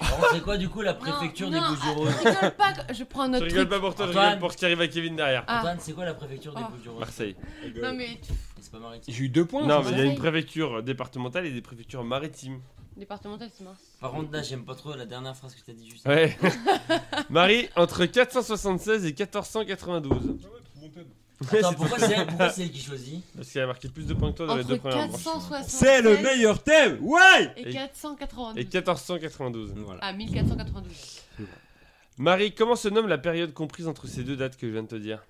Alors, c'est quoi du coup la préfecture Non, des Bouches-du-Rhône ah, rigole pas, je prends un Je autre rigole truc. pas pour toi, je rigole pour ce qui arrive à Kevin derrière. Ah. Antoine, c'est quoi la préfecture des Oh. Bouches-du-Rhône Marseille. Non mais C'est pas maritime. J'ai eu deux points. Non, mais il y a une préfecture départementale et des préfectures maritimes. Départemental c'est Mars. Par contre, là, j'aime pas trop la dernière phrase que t'as dit juste. Ouais. Marie, entre 476 et 1492. Ouais, Attends, c'est pourquoi c'est elle, pourquoi c'est elle qui choisit Parce qu'elle a marqué plus de points que toi dans les Entre deux premières manches. 476 C'est le meilleur thème Ouais et Et- 492. Et 1492. Voilà. Ah 1492. Marie, comment se nomme la période comprise entre ces deux dates que je viens de te dire?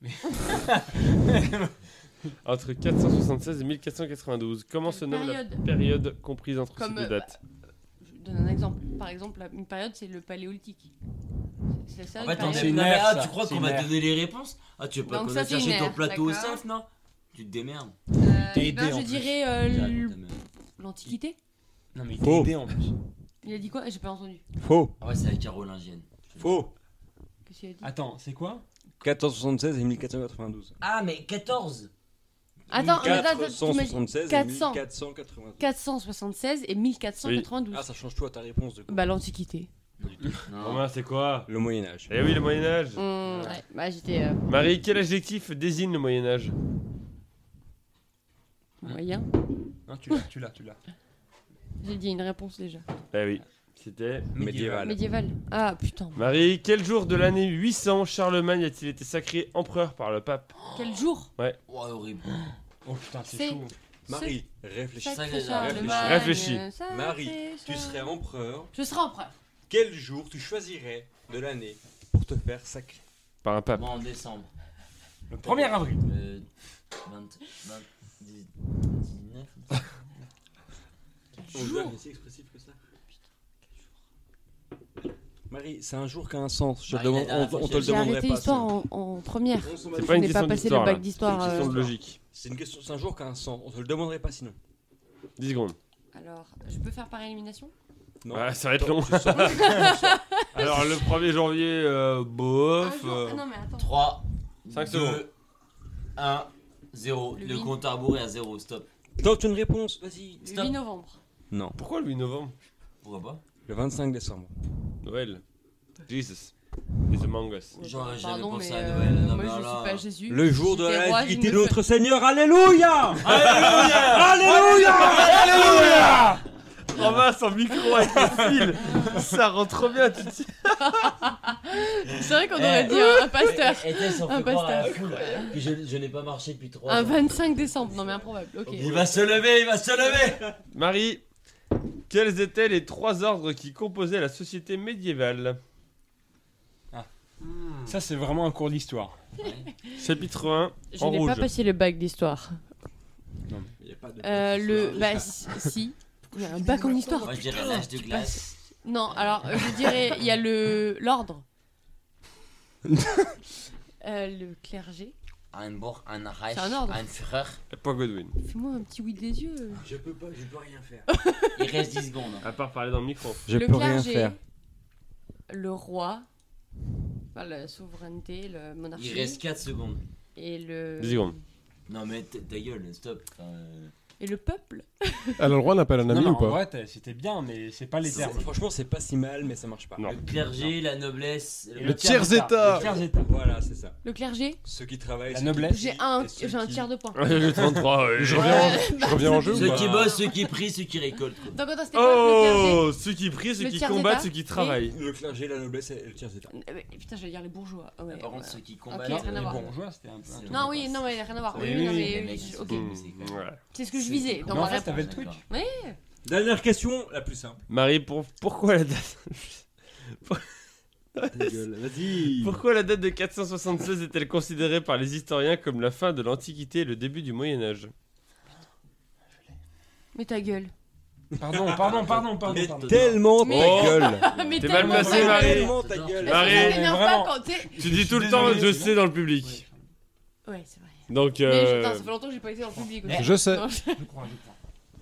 Entre 476 et 1492. Comment Quelle se nomme période la période comprise entre Comme, ces deux euh, dates Je donne un exemple. Par exemple, une période c'est le paléolithique. C'est ça En fait, on période est une ère, ah, ça. tu crois qu'on va te donner les réponses Ah, tu veux pas qu'on va chercher ton plateau au simple, non Tu te démerdes. Euh, t'es eh aidé, ben, en je plus. dirais euh, l'Antiquité. Non, mais il Faux. t'a aidé en plus. Il a dit quoi? J'ai pas entendu. Faux Ah ouais, c'est la carolingienne. Faux Qu'est-ce qu'il a dit? Attends, c'est quoi? 1476 et 1492. Ah, mais 14 Attends, attends, attends, t'imagines 476 et 400. 1492. 476 et 1492. Ah, ça change tout à ta réponse de coup. Bah l'Antiquité. Romain, c'est quoi? Le Moyen-Âge. Eh oui, le Moyen-Âge. Ouais, bah j'étais euh, Marie, quel adjectif désigne le Moyen-Âge? Moyen. Non, tu l'as, tu l'as, tu l'as. J'ai dit une réponse déjà. Eh oui, c'était. Médiéval. Médiéval. Ah putain. Marie, quel jour de l'année 800 Charlemagne a-t-il été sacré empereur par le pape Quel jour Oh, horrible. Oh putain, c'est chaud. Marie, réfléchis. Réfléchis. Marie, tu serais empereur. Je serai empereur. Quel jour tu choisirais de l'année pour te faire sacrer Par un pape. Moi en décembre. Le 1er avril. Euh, 20, 20, 19. On doit être si expressif que ça? Marie, c'est un jour qui a un sens. Je demande- on, on te j'ai- le J'ai demanderait arrêté pas. l'histoire ça. en, en première. C'est pas une question pas passé le bac d'histoire. C'est une question euh, de logique. C'est une question, c'est un jour qui a un sens. On te le demanderait pas sinon. 10 secondes. Alors, je peux faire par élimination? Non. Ouais, ça va être long. Alors, le 1er janvier, euh, Un bof. jour- euh, Ah non mais attends. 3, Cinq 2, secondes. 1, 0. Le Le compte à rebours est à 0. Stop. Tente une réponse, vas-y. Le Stop. 8 novembre. Non. Pourquoi le 8 novembre? Pourquoi pas? Le 25 décembre. Noël. Jesus. is among us. J'aurais jamais Pardon, pensé mais à euh, Noël. Non, moi mais je alors suis pas Jésus. Le jour de la nativité de notre Seigneur. Alléluia Alléluia Alléluia Romain, son micro avec le fil. Ça rend trop bien, tu te C'est vrai qu'on Eh. aurait dit un, un pasteur. Et on Un fait croire à la pasteur. foule que je, je n'ai pas marché depuis 3 Un ans. 25 décembre. Non mais improbable. Ok. Il va se lever, il va se lever Marie, quels étaient les trois ordres qui composaient la société médiévale Ça, c'est vraiment un cours d'histoire. Chapitre 1, Je en n'ai rouge. pas passé le bac d'histoire. Il y a pas de Euh, le bah si- si. Il y a un bac en histoire. Moi je dirais l'âge de glace. Non, alors euh, je dirais il y a le l'ordre. Euh, le clergé. Un Bourg, un Reich, un un Führer. Pas Godwin. Fais-moi un petit oui des yeux. Je peux pas, je peux rien faire. Il reste 10 secondes. À part parler dans le micro. Je le peux rien faire. Le roi. Enfin, la souveraineté, le monarchie. Il reste 4 secondes. Et le. 10 secondes. Non mais ta ta gueule, stop. Enfin, euh, Et le peuple. Alors, le roi n'a pas un Non, ami mais ou en pas vrai, t'as- c'était bien, mais c'est pas les termes. Franchement, c'est pas si mal, mais ça marche pas. Non. le clergé, la noblesse. Et Le tiers-état. Le tiers-état. Voilà, c'est ça. Le clergé. Ceux qui travaillent. La noblesse. J'ai un, j'ai un tiers de point. J'ai 33, ouais. Je reviens, en, je reviens en jeu Ceux qui bossent, ceux qui prient, ceux qui récoltent. quoi. Donc attends, c'était quoi le clergé Oh Ceux qui prient, ceux Le qui combattent, ceux qui travaillent. Le clergé, la noblesse et le tiers état. Euh, Putain, j'allais dire les bourgeois. Ah Par contre, ouais. ceux qui combattent. Ok, rien à euh, voir. Les bourgeois, c'était un peu. un vrai. Non, oui, non, mais rien à voir. Oui, non, mais. Ok. ouais. C'est ce que je dans Mais ma en fait, t'avais le truc. Dernière question, la plus simple. Marie, pour- pourquoi la date Vas-y. Pourquoi la date de 476 est-elle considérée par les historiens comme la fin de l'Antiquité et le début du Moyen Âge Mais ta gueule. Pardon, pardon, pardon, pardon. Mais pardon. tellement Mais- ta Oh. gueule. mais T'es mal tellement placé, ta gueule. Marie. Tellement ta gueule. Est-ce que Marie. t'es. Tu dis tout le temps, je sais dans le public. Ouais, c'est vrai. Donc, Mais euh, putain, ça fait longtemps que j'ai pas été dans le public aussi. Je sais. Non, Je crois, je crois.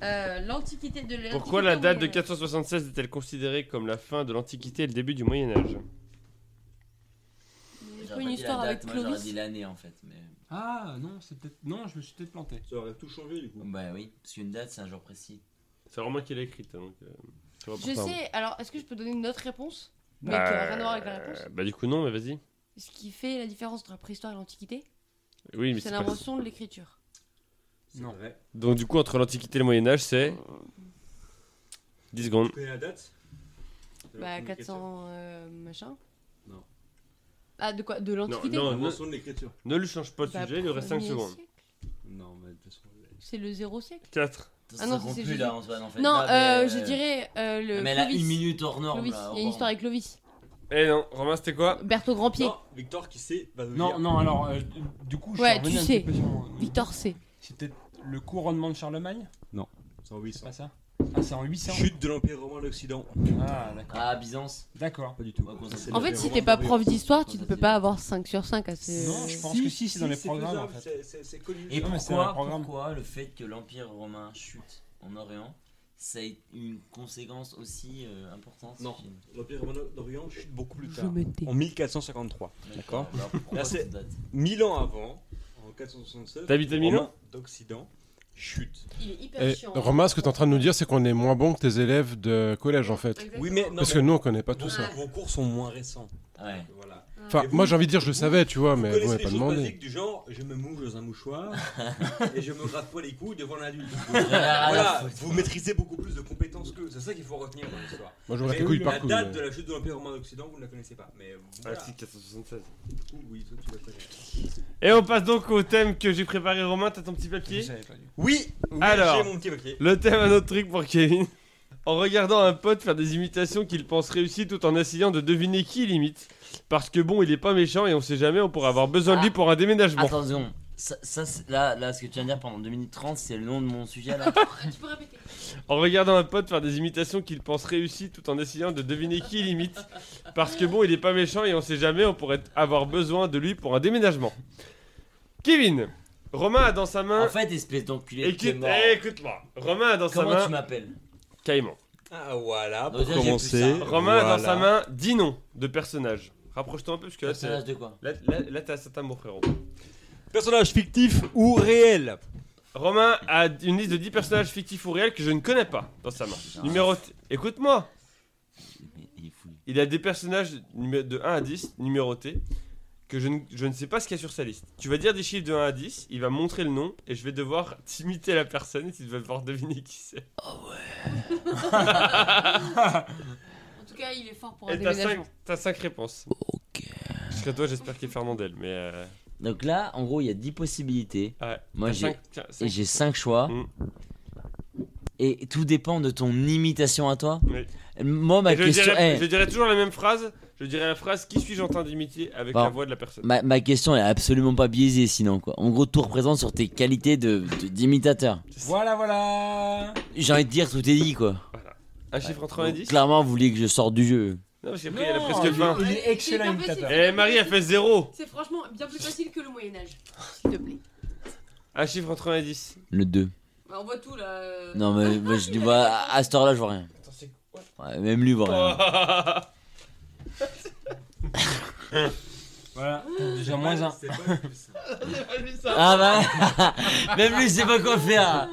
Euh, L'Antiquité de l'Antiquité. pourquoi la date de oui, 476 est-elle considérée comme la fin de l'Antiquité et le début du Moyen Âge C'est J'aurais une dit histoire la avec date, moi, J'aurais Clovis. dit l'année en fait. Mais... Ah non, c'est peut-être. Non, je me suis peut-être planté. Ça aurait tout changé du coup. Bah oui, parce qu'une date c'est un jour précis. C'est Romain qui l'a écrite. Donc, euh, Je pardon. sais, alors est-ce que je peux donner une autre réponse? Mais qui Bah, a rien à voir avec la réponse? Bah, du coup, non, mais vas-y. Ce qui fait la différence entre la préhistoire et l'Antiquité, Oui, mais c'est pas... l'invention de l'écriture. Non. vrai. Donc, du coup, entre l'Antiquité et le Moyen-Âge, c'est. 10 secondes. Tu connais la date de Bah, l'invention de l'écriture 400 euh, machin. Non. Ah, de quoi? De l'Antiquité non, L'invention de l'écriture. Ne lui change pas de Bah, sujet, il lui reste 5 premier secondes. siècle. Non, mais de toute façon. C'est le zéro siècle 4. Ça Ah non, compte c'est là, Antoine, en fait. Non, Là, mais, euh, je dirais euh, le Mais là, Clovis. une minute hors norme. Là, Il y a une histoire avec Clovis. Eh non, Romain, c'était quoi Berthaud Grandpied. Non, Victor qui sait va nous Non, dire. non, alors, euh, du coup, je Ouais, suis revenu tu un sais. petit peu sur- Victor C. C'était le couronnement de Charlemagne C'est en 800. C'est pas ça Ah, c'est en 800 Chute de l'Empire romain d'Occident. Ah, d'accord. Ah, Byzance. D'accord. Pas du tout. Ouais, C'est En fait, si t'es pas prof d'histoire, tu ne peux c'est- pas avoir 5 sur 5 à ce... Non, je pense que si, c'est dans les programmes en faisable, fait. c'est- c'est- C'est connu. Et Non, mais c'est un pourquoi, programme. pourquoi le fait que l'Empire romain chute en Orient, ça a une conséquence aussi euh, importante Non. L'Empire romain d'Orient chute beaucoup plus tard. En 1453. D'accord. Là, c'est- cette date Mille ans avant, en 467, T'habites à Milan d'Occident chute. Il est hyper Et chiant. Romain, ce que tu es en train de nous dire, c'est qu'on est moins bon que tes élèves de collège en fait. Oui, mais non, Parce mais que nous, on connaît pas tout ça. vos cours sont moins récents. Ouais. Voilà. Enfin, vous- moi j'ai envie de dire, je le savais, tu vois, mais vous connaissez m'avez les pas choses demandé. du genre, je me mouche dans un mouchoir et je me gratte pas les couilles devant un adulte. À voilà, foutre. vous maîtrisez beaucoup plus de compétences que. C'est ça qu'il faut retenir dans l'histoire. Moi j'aurais Mais fait couille la par couille. date mais- de la chute de l'Empire romain d'Occident, vous ne la connaissez pas. Mais Ah, voilà. si, 476. Du coup, oui, toi, tu la connais. Et on passe donc au thème que j'ai préparé, Romain. T'as ton petit papier. Oui, oui Alors. j'ai mon petit papier. Le thème, un autre truc pour Kevin. En regardant un pote faire des imitations qu'il pense réussies tout en essayant de deviner qui il imite. Parce que bon, il est pas méchant et on sait jamais, on pourrait avoir besoin de lui pour un déménagement. Attention, ça, ça, c'est- là, là, ce que tu viens de dire pendant 2 minutes 30, c'est le nom de mon sujet là. Tu peux répéter En regardant un pote faire des imitations qu'il pense réussies tout en essayant de deviner qui il imite. Parce que bon, il est pas méchant et on sait jamais, on pourrait avoir besoin de lui pour un déménagement. Kevin, Romain a dans sa main. En fait, espèce d'enculé. t'es Écoute, mort. eh, écoute-moi. Romain a dans sa Comment main. tu m'appelles? Caïman. Ah voilà, pour déjà, j'ai commencer. plus ça. Romain a dans voilà. sa main 10 noms de personnages. Rapproche-toi un peu parce que là, c'est. Personnage de quoi Là, là, là mon frérot. Personnage fictif ou réel Romain a une liste de 10 personnages fictifs ou réels que je ne connais pas dans sa main. Ah. Numéro. Écoute-moi Il est fou. Il a des personnages numé- de 1 à 10 numérotés que je ne, je ne sais pas ce qu'il y a sur sa liste. Tu vas dire des chiffres de 1 à 10, il va montrer le nom et je vais devoir t'imiter la personne et tu vas devoir deviner qui c'est. En tout cas, il est fort pour un Et t'as déménagement. 5, t'as cinq réponses. Ok. Jusqu'à toi, j'espère qu'il est Fernandel, mais. Euh, Donc là, en gros, il y a 10 possibilités. ouais. Moi, T'as j'ai cinq- tiens, cinq- et j'ai 5 choix. Mm. Et tout dépend de ton imitation à toi. Oui. Moi, ma Et je, question, dirais, eh, je dirais toujours la même phrase. Je dirais la phrase Qui suis-je en train d'imiter avec Bon. la voix de la personne ma, ma question elle est absolument pas biaisée sinon quoi. En gros, tout représente sur tes qualités de de- d'imitateur. Voilà, voilà J'ai envie de dire, tout est dit quoi. Un chiffre entre 1 et Donc, 10 Clairement, vous voulez que je sorte du jeu. Non, parce qu'après, il y a presque il- fin. Il est excellent imitateur. Et Marie a fait 0. C'est franchement bien plus facile que le Moyen-Âge. S'il te plaît. Un chiffre entre 1 et 10. Le 2. Bah, on voit tout là. Non, mais moi, je dis, vois, à, à cette heure-là, je vois rien. Attends, c'est quoi Ouais, même lui voit rien. Voilà, déjà moins un. C'est pas plus. Ah bah, même lui, sait pas quoi faire.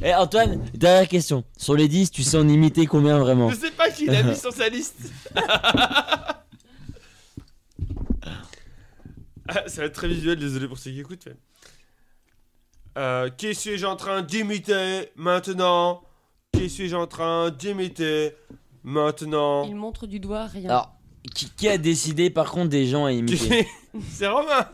Eh Antoine, dernière question. Sur les 10, tu sais en imiter combien vraiment Je sais pas qui l'a mis sur sa liste. Ah, ça va être très visuel, désolé pour ceux qui écoutent. mais- Euh, qui suis-je en train d'imiter maintenant? Qui suis-je en train d'imiter maintenant? Il montre du doigt rien. Alors, qui, qui a décidé par contre des gens à imiter C'est Romain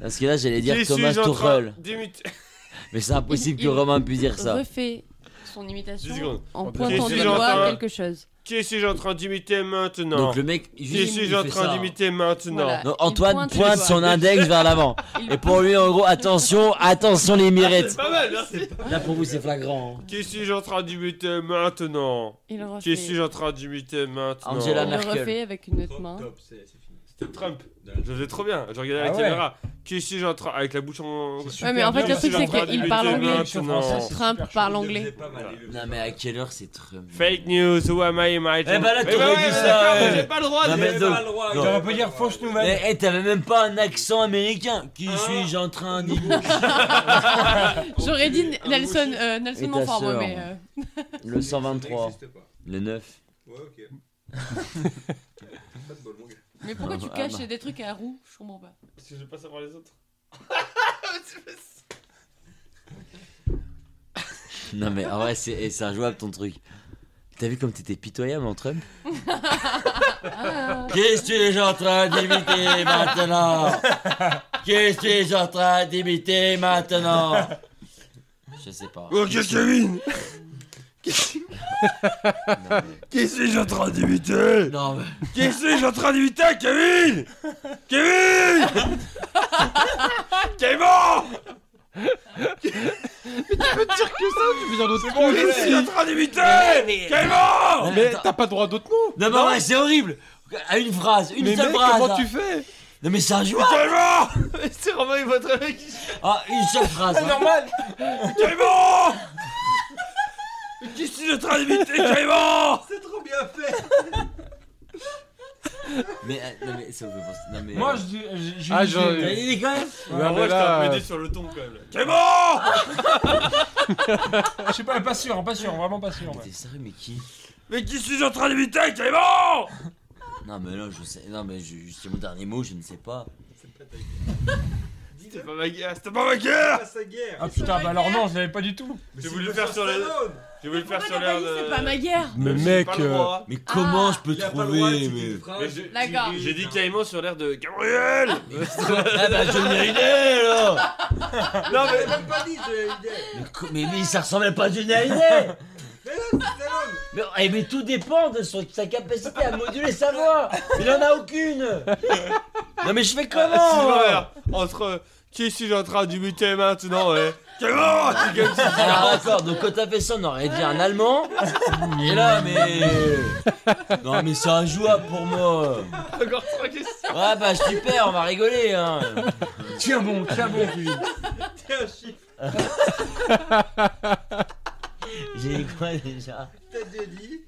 Parce que là, j'allais dire Qui Thomas suis-je en train Tuchel. d'imiter Mais c'est impossible Il- que il Romain puisse dire ça. Refait son Dix imitation secondes. en Qui pointant suis-je du en doigt train- quelque chose. Qui suis-je en train d'imiter maintenant Donc le mec, Qui suis-je en train d'imiter maintenant Voilà. Donc Il Antoine pointe pointe, le doigt. son index vers l'avant. Et pour lui, en gros, attention, attention les mirettes. C'est pas mal, hein, c'est- Là, pour vous, c'est flagrant. hein. Qui suis-je en train d'imiter maintenant Il le Qui refait. suis-je en train d'imiter maintenant Angela Il le Merkel. refait avec une autre main. top, c'est c'est fini. C'était Trump. Je faisais trop bien. Je regardais Ah la ouais. caméra. Qui suis en train avec la bouche en. Ouais, mais en fait, bien, le truc, c'est j'ai qu'il parle anglais. Trump parle anglais. Non, mais à quelle heure c'est trop. Fake news, who am I, my Eh ben là, Eh t'aurais ouais, dit ouais, ça, d'accord, mais. J'ai pas le droit Non, de. mais donc- Tu aurais pu dire fausse nouvelle. Mais eh, t'avais même pas un accent américain. Qui suis-je en train d'y J'aurais dit Nelson, euh, Et Nelson ta Montfort, moi, sœur. mais. euh, Le 123. Le 9. Ouais, ok. pas de bol, mon gars. Mais pourquoi Ah, tu bah, caches ah, bah. des trucs à roue Je comprends pas. Parce que je vais pas savoir les autres. Non, mais en vrai, c'est eh, c'est injouable ton truc. T'as vu comme t'étais pitoyable en Trump? Ah. Qui suis-je en train d'imiter maintenant? Qui suis-je en train d'imiter maintenant? Je sais pas. Ok, Kevin Non, mais- Qui suis-je en train d'imiter Non, mais... Qui suis-je en train d'imiter Kevin? Kevin! Kevin! Tu veux dire d'autres Qui suis-je en train d'imiter mais- Kevin! Mais t'as pas droit d'autres mots. Non, mais ouais, c'est horrible. À une phrase, une Mais seule mec, phrase comment là. tu fais? Non, mais c'est injouable. Kevin! C'est Romain, très bien qui Ah, une seule phrase hein. Normal. Kevin Mais Qui suis-je en train d'imiter Kevin C'est trop bien fait Mais, euh, non, mais ça me fait penser... Non, mais... Moi, euh, je dis. je- je- Ah, je- genre- T'as une idée quand même Non, Moi, mais je t'ai là, applaudi sur le ton quand même. Kevin Je sais pas, pas sûr, pas sûr, vraiment pas sûr. Mais ouais. T'es sérieux, mais qui? Mais qui suis-je en train d'imiter Kevin Non, mais là, je sais... Non, mais je... c'est mon dernier mot, je ne sais pas. C'était pas ma guerre, c'était pas ma guerre Pas sa guerre Ah putain, bah alors non, je l'avais pas du tout. Mais J'ai c'est voulu le faire sur les- Stallone. J'ai voulu le faire sur l'air c'est pas ma guerre Mais mec, euh. Mais comment Ah. je peux trouver une je- D'accord. J'ai dit Caïman sur l'air de Gabriel Ah bah je l'ai idée là Non Je l'ai mais... même pas dit, une idée mais, ça ressemble pas à Johnny Hallyday Mais non, mais, eh, mais tout dépend de son- sa capacité à moduler sa voix Il en a aucune Non mais je fais Si comment l'envers Entre... Qui suis-je en train d'imiter maintenant ouais ça Alors d'accord, donc quand t'as fait ça on aurait dit un allemand. Et là mais... Non mais c'est injouable pour moi. Encore trois questions. Ouais bah super, on va rigoler hein. Tiens bon, tiens bon. T'es un chiffre. J'ai dit quoi déjà T'as déjà dit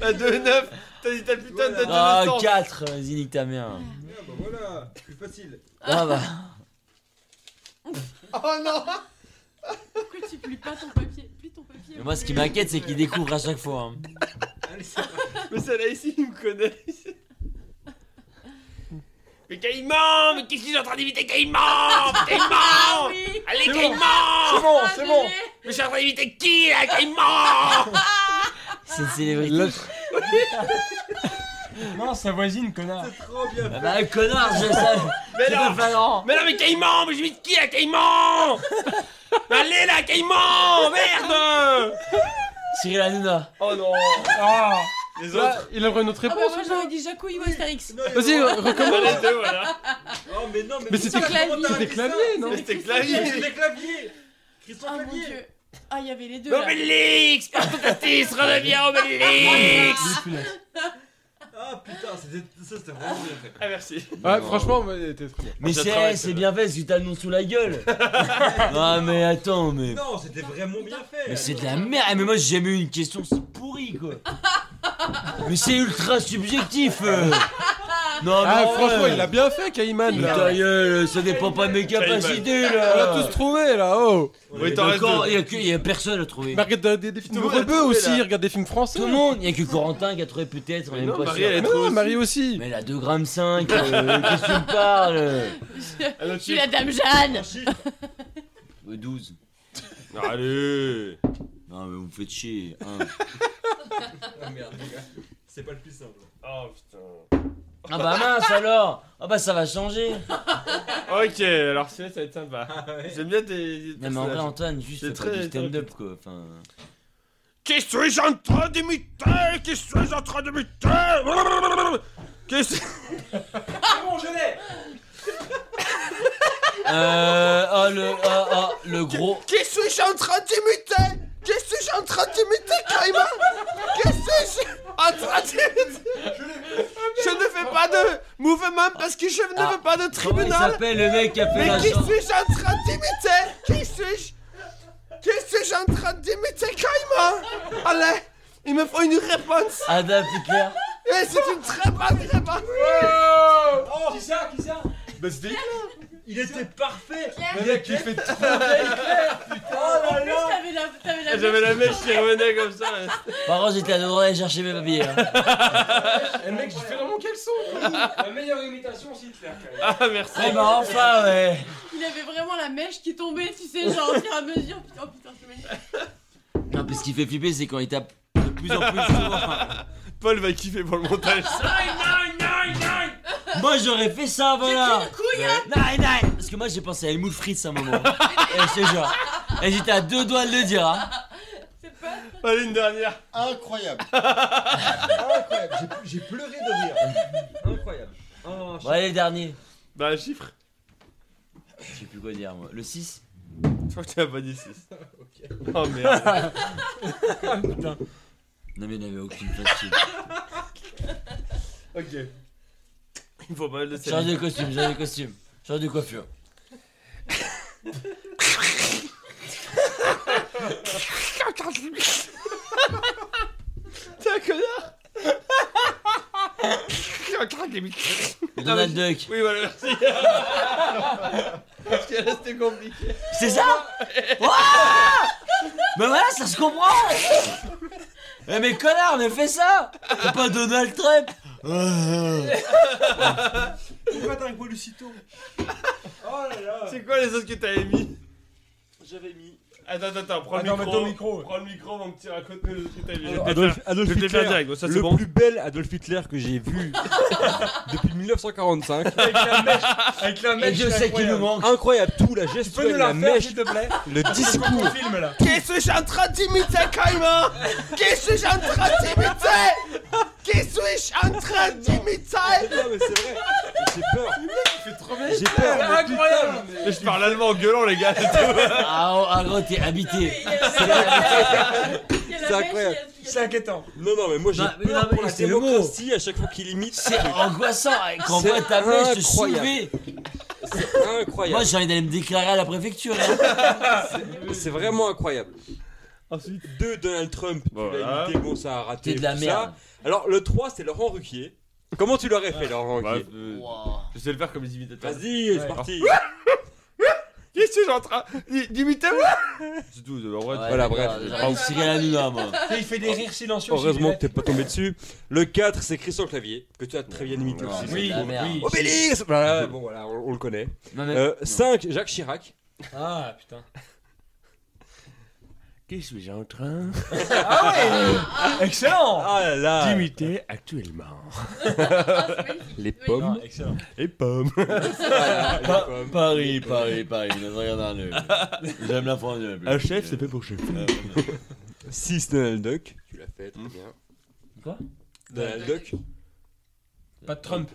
La 2-9 T'as dit ta putain de date de Ah naissance 4, vas-y nique ta mère. Ah bah voilà, plus facile. Ah bah... Oh non Pourquoi tu plies pas ton papier Plie ton papier. Mais moi ce qui m'inquiète c'est qu'il découvre à chaque fois hein. Allez, c'est parti. Mais celle-là ici, il me connaît Mais Caïman Mais qu'est-ce que je suis en train d'imiter Caïman Caïman oui Allez C'est bon. Caïman C'est bon, Ah, c'est bon. bébé. Mais je suis en train d'imiter qui là Caïman? C'est une célébrité Non, sa voisine, connard. C'est trop bien Ah fait. bah connard, je sais. Mais pas non Mais non mais Caïman Mais j'imite qui là Caïman? Allez là Caïman Merde! Cyril Hanouna. Oh non. Ah. Les Là, autres. Il aurait une autre Ah bah réponse. moi j'aurais dit Jacouille ou Astérix. Non, Vas-y, recommence. Les deux voilà. Oh mais non, mais, Mais c'était clavier. C'était clavier, non Mais c'était clavier. C'était clavier Christian Ah mon Clavier. Dieu. Ah il y avait les deux. Obélix Partoutatis Redevient Obélix Ah putain, c'était- ça c'était vraiment bien fait. Ah merci. Ouais, franchement, ouais, t'es très bien. Mais Ça c'est travaille, c'est ça. bien fait que t'as le nom sous la gueule. Non mais attends, mais... Non, c'était vraiment bien fait. Mais c'est de la merde. Eh, Mais moi j'ai jamais eu une question si pourrie quoi Mais c'est ultra subjectif euh. Non mais Ah, ouais. franchement, il l'a bien fait, Caïman, ta là. gueule, ça dépend pas de mes capacités On là l'a tous trouvé, là, oh. Oui D'accord, il y, a que- y a personne à trouver Mais regarde des, des films Tout de le monde a rebeux trouvé, aussi, là. regarde des films français. Tout le monde, y a que Corentin qui a trouvé peut-être, on est Mais même non, pas Marie, sûr. elle Mais non, aussi. Marie aussi. Mais elle a 2 grammes 5, euh, qu'est-ce que tu me parles Un autre Je suis la dame Jeanne. Un chiffre Euh, 12. Allez Non mais vous me faites chier. hein. Ah merde, les gars, c'est pas le plus simple. Oh putain Ah bah mince alors Ah bah ça va changer Ok, alors celui-là ça va être sympa. Ah ouais. J'aime bien tes. Non mais en vrai. Antoine, juste C'est très- du stand-up quoi, enfin... Qui suis-je en train d'imiter Qui suis-je en train d'imiter Qui suis Euh... Oh le... Oh, oh, le gros... Qui suis-je en train d'imiter Qui suis-je en train d'imiter, Caïman Qui suis-je en train d'imiter Je ne fais pas de Mouvement parce que je ne Ah, veux pas de Comment il tribunal. s'appelle le mec qui a fait Mais la qui suis-je en train d'imiter Qui suis-je? Qui suis-je en train d'imiter Caïman Allez, il me faut une réponse. Adam Hitler. Et c'est une très bonne réponse. Oh Qui ça Qui ça? Bah c'était Il était parfait Le mec qui fait trop Oh là En plus, là t'avais la, t'avais la J'avais la mèche qui revenait comme ça. Par contre, j'étais à deux doigts d'aller chercher mes papiers. hein. Eh mec, j'ai fait dans mon caleçon. La meilleure imitation, c'est Hitler quand même. Ah merci. Eh ben enfin, ouais. Il avait vraiment la mèche qui tombait, tu sais, genre au fur et à mesure. Putain, oh putain, c'est magnifique. Non, puis ce qui fait flipper, c'est quand il tape de plus en plus souvent. Paul va kiffer pour le montage. Moi, j'aurais fait ça, voilà. Hein Nine, nine. Parce que moi, j'ai pensé à Helmut Fritz à un moment. Et je te jure. Et j'étais à deux doigts de le dire. Hein. C'est pas. Allez une dernière. Incroyable. Incroyable. J'ai- J'ai pleuré de rire. Incroyable. Oh, Bon, allez, le dernier. Bah un chiffre. Je sais plus quoi dire, moi. Le 6 Je crois que tu as pas dit 6. Oh merde. Non, mais il n'y avait aucune facile. ok. Il faut pas mal de Change de costume, change de costume. Change de coiffure. T'es un connard. Donald Duck. Oui voilà merci. Parce que là c'était compliqué. C'est ça? Mais voilà, ça se comprend Eh mais connard, mais fais ça. C'est pas Donald Trump. Pourquoi t'as un poil aussitôt Oh là là. C'est quoi les autres que t'avais mis J'avais mis. Attends, attends, attends, prends le micro. Prends le micro, mon petit, raconte-nous les autres que. Je te les Adolf, faire- Adolf je Hitler, direct, ça c'est le bon. plus bel Adolf Hitler que j'ai vu depuis 1945. Avec la mèche. Avec la Et mèche. Dieu sait qu'il nous manque Incroyable, tout, la Tu peux gestuelle, nous la la faire, mèche, s'il te plaît le discours. Là. Qui suis-je en train d'imiter, Caïman Qui suis-je en train d'imiter? Qui suis-je en train d'imiter? Non mais c'est vrai, j'ai peur. Fait trop bien. J'ai peur. mais Incroyable. Mais je parle allemand en gueulant, les gars. c'est tout. Ah, oh, ah, gros, t'es habité C'est incroyable. C'est inquiétant. Non, non, mais moi j'ai peur pour la c'est démocratie à chaque fois qu'il imite. C'est angoissant Quand on C'est voit ta mèche te incroyable. soulever C'est incroyable. Moi j'ai envie d'aller me déclarer à la préfecture hein. C'est vraiment incroyable. Ensuite. Deux, Donald Trump, tu l'as imité, bon ça a raté. T'es de la merde ça. Alors le 3, c'est Laurent Ruquier. Comment tu l'aurais fait, Laurent Bah, euh, Wow. Je sais le faire comme les imitateurs. Vas-y, c'est parti. Qui suis-je en train d'i- d'imiter moi C'est tout, en vrai. Ouais, Voilà, d'accord, bref. déjà, je suis Cyril Hanouna, moi Il fait des rires silencieux. Heureusement que t'es pas tombé dessus. Le 4, c'est Christian Clavier, que tu as très bien imité Non, aussi. c'est Oui, de la merde. oui. Obélix Voilà, bon voilà, on, on le connaît. Non, mais- Euh, non. 5, Jacques Chirac. Ah putain. Qui suis-je en train Ah ouais Excellent Ah là là d'imiter actuellement Ah, magnifique. Les Oui. pommes. Non, excellent. Les pommes. Pommes. Paris, Paris, Paris, ne regarde un œil. J'aime la France, j'aime Un chef, c'est fait pour chef. 6, Donald Duck. Tu l'as fait, très Hmm. bien. Quoi? Donald Duck. Pas de Trump.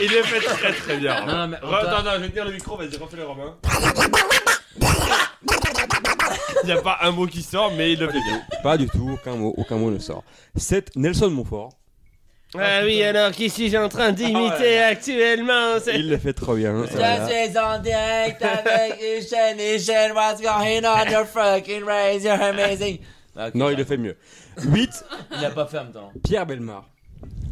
Il est fait très très bien. Non, non, mais Re- attends, je vais tenir le micro, vas-y, refais le Romain. Il n'y a pas un mot qui sort, mais il le fait bien. Pas du tout, aucun mot, aucun mot ne sort. 7, Nelson Montfort. Ah oui, alors qui suis-je en train d'imiter actuellement c'est- Il le fait trop bien. Je voilà. suis en direct avec Hussein, Hussein, what's going on your fucking race, you're amazing. Ah, Non, il le fait mieux. 8, Il a pas fait en même temps. Pierre Belmar.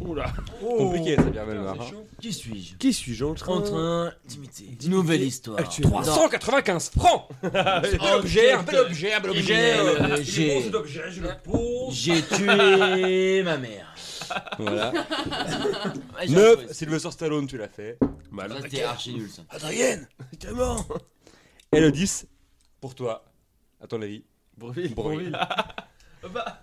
Oula. Compliqué ça, Pierre Belmar. hein. Qui suis-je? Qui suis-je en En train d'imiter. Nouvelle histoire. 395 francs Un bel objet, un bel objet, un bel objet. bien, euh, euh, il j'ai- est bon, cet objet, je le pose. J'ai tué ma mère. Voilà. Ouais, j'ai 9, retrouvé. Sylvester Stallone, tu l'as fait. Mal. Ça, c'était archi nul ça. Adrienne Comment Et le 10, pour toi, à ton avis. Bourville. Ah bah.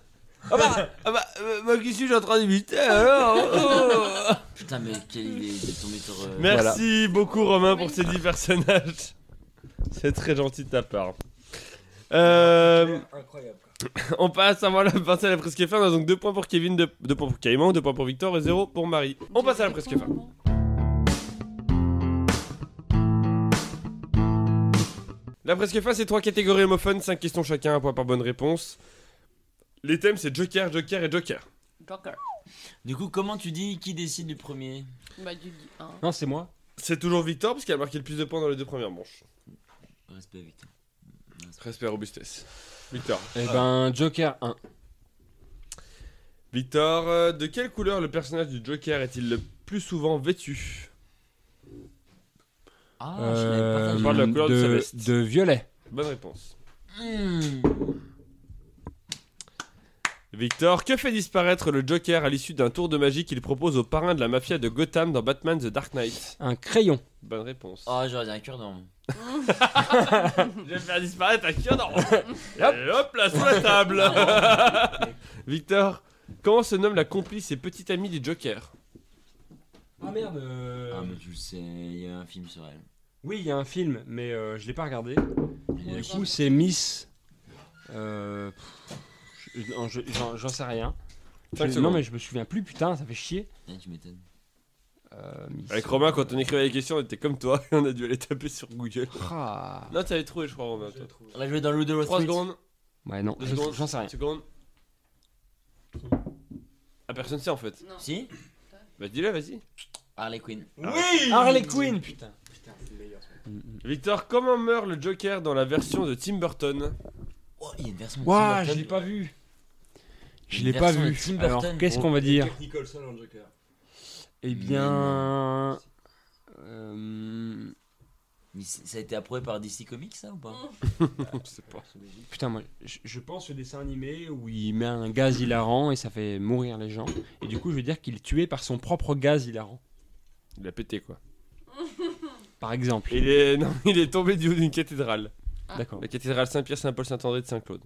Ah bah, ah bah, euh, bah, qui suis-je en train d'imiter alors? Oh. Putain, mais quelle idée de tomber sur. euh, Merci beaucoup Romain pour ces 10 personnages. C'est très gentil de ta part. Euh, Incroyable. on passe passer à la presque fin. On a donc 2 points pour Kevin, 2 points pour Caïman, 2 points pour Victor et 0 pour Marie. On passe à la presque fin. La presque fin, c'est 3 catégories homophones, 5 questions chacun, un point par bonne réponse. Les thèmes, c'est Joker, Joker et Joker. Joker. Du coup, comment tu dis qui décide du premier? Bah, tu dis un. Non, c'est moi. C'est toujours Victor parce qu'il a marqué le plus de points dans les deux premières manches. Respect, Victor. Respect robustesse. Victor. Eh ben, Joker 1. Victor, euh, de quelle couleur le personnage du Joker est-il le plus souvent vêtu? Ah, Euh, je l'avais partagé. On parle de la couleur de sa de, veste. de violet. Bonne réponse. Hmm. Victor, que fait disparaître le Joker à l'issue d'un tour de magie qu'il propose au parrain de la mafia de Gotham dans Batman The Dark Knight Un crayon. Bonne réponse. Oh, j'aurais dit un cure-dent. Je vais faire disparaître un cure Et hop là, sur la table Victor, comment se nomme la complice et petite amie du Joker? Ah merde. euh, Ah, mais tu le sais, il y a un film sur elle. Oui, il y a un film, mais euh, je l'ai pas regardé. Du coup, c'est Miss. Euh, pff, je- non, je- j'en j'en sais rien. Je- secondes. non, mais je me souviens plus, putain, ça fait chier. Tu m'étonnes. Euh. Avec Romain, quand on écrivait les questions, on était comme toi et on a dû aller taper sur Google. Ah. Non, t'avais trouvé, je crois, Romain. Toi. On a joué dans Ludo 3 secondes. Ouais, non, Deux je- secondes. j'en sais rien. Seconde. Ah, personne sait en fait. Non. Si Bah, dis-le, vas-y. Harley Quinn. Oui Harley Quinn, putain. Victor, comment meurt le Joker dans la version de Tim Burton? Oh, il y a une version de Ouah, Tim je Burton. l'ai pas vu. Je l'ai pas vu. Tim Alors, qu'est-ce qu'on va dire Jack Nicholson en Joker. Eh bien. euh, Mais ça a été approuvé par DC Comics, ça ou pas? Je sais pas. Putain, moi, je, je pense au dessin animé où il met un gaz hilarant et ça fait mourir les gens. Et du coup, je veux dire qu'il est tué par son propre gaz hilarant. Il a pété quoi. Par exemple. Il est, non, il est tombé du haut d'une cathédrale. D'accord. La cathédrale Saint-Pierre, Saint-Paul, Saint-André de Saint-Claude.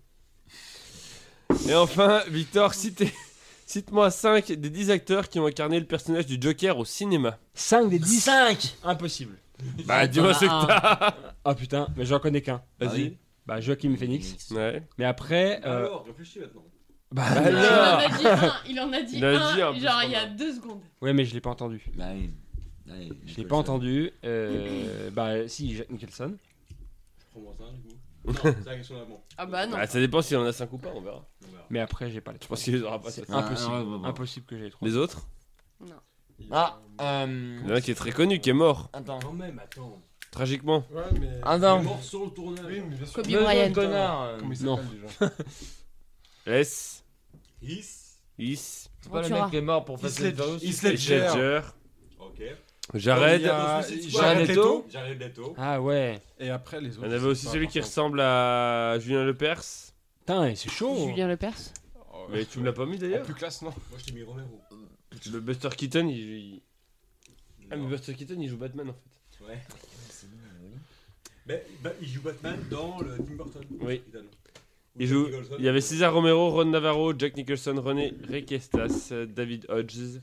Et enfin, Victor, citez- cite-moi 5 des 10 acteurs qui ont incarné le personnage du Joker au cinéma. 5 des 10 5 Impossible. Bah, dis-moi ce que t'as. Ah putain, mais j'en connais qu'un. Ah Vas-y. oui. Bah, Joaquin Phoenix. Ouais. Mais après. euh, Alors, réfléchis maintenant. Bah, Bah, Il en alors. a dit un, il en a dit Il a un, dit un, plus, genre il y a deux secondes. Ouais, mais je l'ai pas entendu. Bah oui. Allez, Je l'ai pas entendu. Euh, bah, si, Jack Nicholson. Prends-moi ça, du coup. Non, c'est la question d'avant. Ah bah non. Bah, ça dépend si on en a 5 ou pas, on verra. On verra. Mais après, j'ai pas les Je pense qu'il les aura pas. C'est. Ah, impossible. ah, ouais, ouais, ouais. Impossible que j'ai les trois. Les autres Ah, Il y en euh. a un qui est très connu, qui est mort, Attends. Quand même, attends. tragiquement. Ouais, mais. Ah Il est non. mort sur le tournage. Oui, mais bien sûr. Kobe Bryant. autres connards. euh. Comment il Non. s'appelle déjà S. Is. Is. C'est pas le mec qui est mort pour Heath Heath Ledger. Ledger. Ok. Jared. Suicide Jared Leto. Leto. Jared Leto. Ah ouais. Et après, les autres. On avait aussi pas, celui qui ressemble à Julien Lepers. Putain, c'est chaud. Julien Lepers. Oh, Mais tu me l'as pas mis d'ailleurs plus classe, non Moi, je t'ai mis Romero. Le Buster Keaton, il. Ah, mais Buster Keaton, il joue Batman en fait. Ouais. Mais bah, il joue Batman dans le Tim Burton. Oui. Il joue. Il y avait César Romero, Ron Navarro, Jack Nicholson, René Requestas, David Hodges,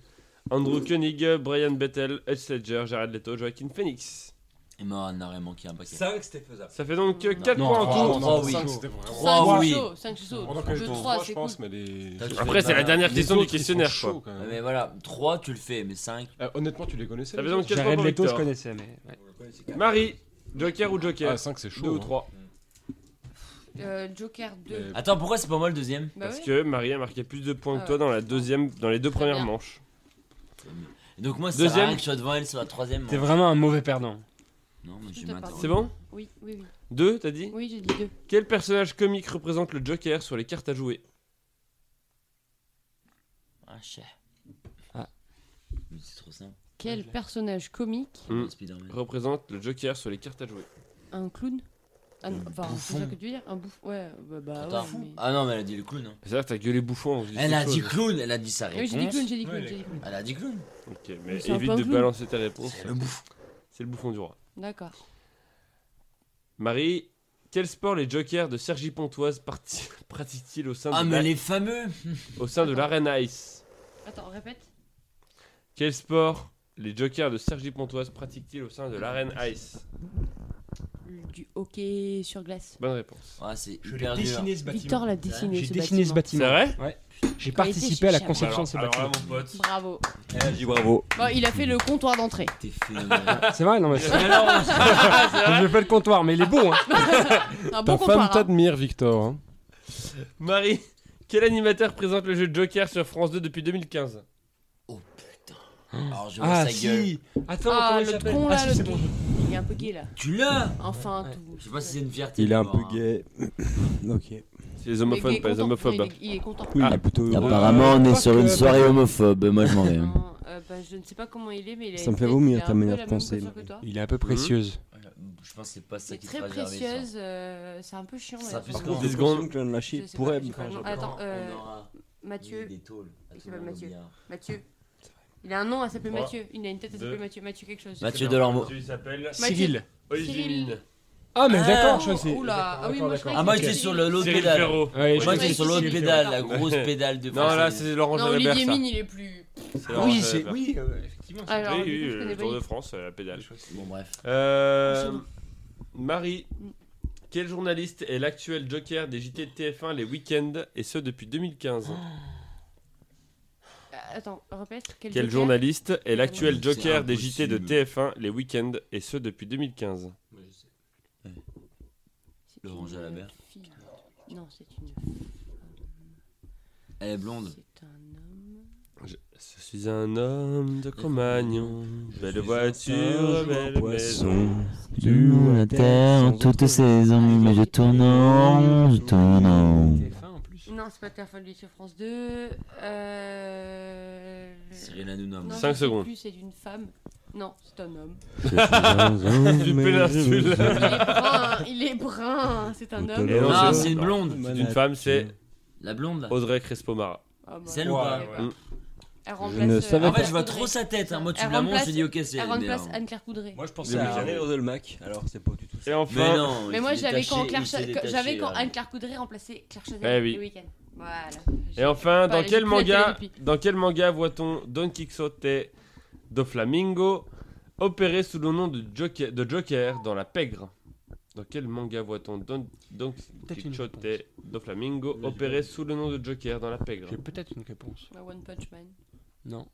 Andrew Koenig, Brian Bettel, Heath Ledger, Jared Leto, Joaquin Phoenix. Il m'en aurait manqué un paquet. 5, c'était faisable. Ça fait donc Non. 4 Non, points en tout. non, Trois, non, oui. Cinq, chaud. c'était vraiment. Trois, 5 oui. c'est chaud, 5 c'est chaud. On 3 je pense, mais les. Après, c'est la dernière question du questionnaire. Mais voilà, 3 tu le fais, mais 5. Euh, Honnêtement, tu les connaissais Ça fait donc autres 4 points Jared Leto, je connaissais, mais. On. Marie, Joker ou Joker Ah, 5 c'est chaud. 2 ou hein. 3 Euh, Joker 2. Euh, Attends, pourquoi c'est pas moi le deuxième? Bah Parce oui. que Marie a marqué plus de points que Ah toi dans la deuxième, dans les deux premières bien. Donc moi, c'est Deuxième. rien que je sois devant elle sur la troisième. T'es moi. vraiment un mauvais perdant. Non, mais je Tout à m'attends. C'est bon Oui, oui, oui. 2, t'as dit Oui, j'ai dit 2. Quel personnage comique représente le Joker sur les cartes à jouer Ah, cher. Ah. Mais C'est trop simple. Quel personnage comique Hmm. Spider-Man. Représente le Joker sur les cartes à jouer. Un clown ah, non, Enfin, c'est ça que tu veux dire Un bouffon Ouais, bah, bah Attends. ouais. Mais... Ah non, mais elle a dit le clown. hein. C'est-à-dire que t'as gueulé bouffon. on se dit Elle a dit clown, elle a dit sa Ah Oui, réponse. j'ai dit clown, j'ai dit clown, Ouais, j'ai dit clown. Elle a dit clown. Ok, mais c'est un évite un de clown. balancer tes réponses. C'est le bouffon. C'est le bouffon du roi. D'accord. Marie, quel sport les Jokers de Sergi Pontoise parti- pratiquent-ils au sein Ah, de mais la- les fameux au sein de l'arène Ice? Attends, répète. Quel sport les Jokers de Sergi Pontoise pratiquent-ils au sein de l'arène Ice? Du hockey sur glace. Bonne réponse. Ah, c'est Je l'ai hyper dur. dessiné ce Victor bâtiment. l'a dessiné. J'ai ce dessiné ce bâtiment. vrai J'ai participé à la conception alors, de ce alors là, bâtiment. mon pote. Bravo. Dit bravo. Bon, il a fait le comptoir d'entrée. T'es phénoménal. C'est vrai, non mais c'est Je fais le comptoir, mais il est beau. Hein. Un bon Ta comptoir. femme hein. t'admire, Victor. hein. Marie, Quel animateur présente le jeu Joker sur France 2 depuis 2015 Oh putain. Alors je vois Ah sa gueule. si Attends, Ah, comment il le s'appelle? con Ah là, si, le c'est bon. Il est un peu gay là. Tu l'as Enfin, Ouais. tout. Je sais pas si c'est une fierté. Il est un peu hein. gay. ok. C'est les gay pas les homophobes. Non, Il est, content. Oui, Ah. il est plutôt heureux. Apparemment, on est sur une soirée homophobe. Moi, je m'en vais. hein. Non, euh, bah, je ne sais pas comment il est, mais il Ça me fait vomir ta un peu manière de penser. Il est un peu précieuse. Je pense que c'est pas ça qui très précieuse, euh, c'est un peu chiant. Ça fait enfin, ce qu'on Par dit. contre, secondes. que l'on sais pourrait. Attends, euh, Mathieu, des Il Mathieu. Mathieu. Il a un nom, elle s'appelle Trois, Mathieu. Il a une tête, elle deux. s'appelle Mathieu. Mathieu quelque chose. Mathieu Delormeau. Il s'appelle Cyril. Olivier Cyril. Mine. Ah, mais Ah, d'accord, oh, je sais. oula. Ah oui, moi, je Ah, moi j'étais sur le- l'autre Cyril pédale. Ferraud. Ouais, Moi Ouais, j'étais sur l'autre Cyril pédale, la grosse pédale de Non, là, c'est Laurent Non, Jalabert, Olivier ça. Mine, il est plus. C'est Laurent Oui, c'est Jalabert. oui, euh, effectivement. c'est- Alors, Oui, oui, je le Tour de France, euh, la pédale. Bon, bref. Euh. Marie, quel journaliste est l'actuel joker des JT de TF1 les week-ends et ce depuis 2015 Euh, Attends, répète. Quel, Quel journaliste est l'actuel joker des JT de impossible. TF1 les week-ends et ce depuis 2015 C'est Laurent une Jalabert. fille. Non, c'est une. Elle est blonde. C'est un homme. Je, je suis un homme de Cro-Magnon, belle voiture, belle poisson. Sur la terre, toutes saisons, mais je tourne en rond, je tourne en rond. TF1 en plus. Non, c'est pas Terre sur France 2. Euh. Cyril Hanouna. Non, Cinq je sais secondes. plus, c'est d'une femme. Non, c'est un homme. Du péninsule. Il est brun, il est brun, c'est un homme. Et non, Ah, c'est- c'est une blonde. C'est une femme, c'est La blonde là. Audrey Crespo-Mara. Ah, bah, Celle ou ouais, pas. Mm. Elle ne remplace. savais euh, En fait, je vois trop sa tête. hein. Moi, tu Elle me la montres, je dis ok, c'est. Elle remplace. Anne-Claire Coudray. Moi je pensais à René Rodelmac, alors c'est pas du tout ça. Et Mais enfin, non. Mais moi, s'est j'avais quand, Claire il s'est Cha- détaché, j'avais quand là. Anne-Claire Coudray remplaçait Claire Chazal Eh oui. le week-end. Voilà. et enfin, dans j'ai quel plus la manga, télé depuis. dans quel manga voit-on Don Quixote do Flamingo opérer sous le nom de Joker, de Joker dans la pègre? Dans quel manga voit-on Don, Don Peut-être une Quixote réponse. do Flamingo opérer sous le nom de Joker dans la pègre? J'ai peut-être une réponse. Bah, One Punch Man. Non.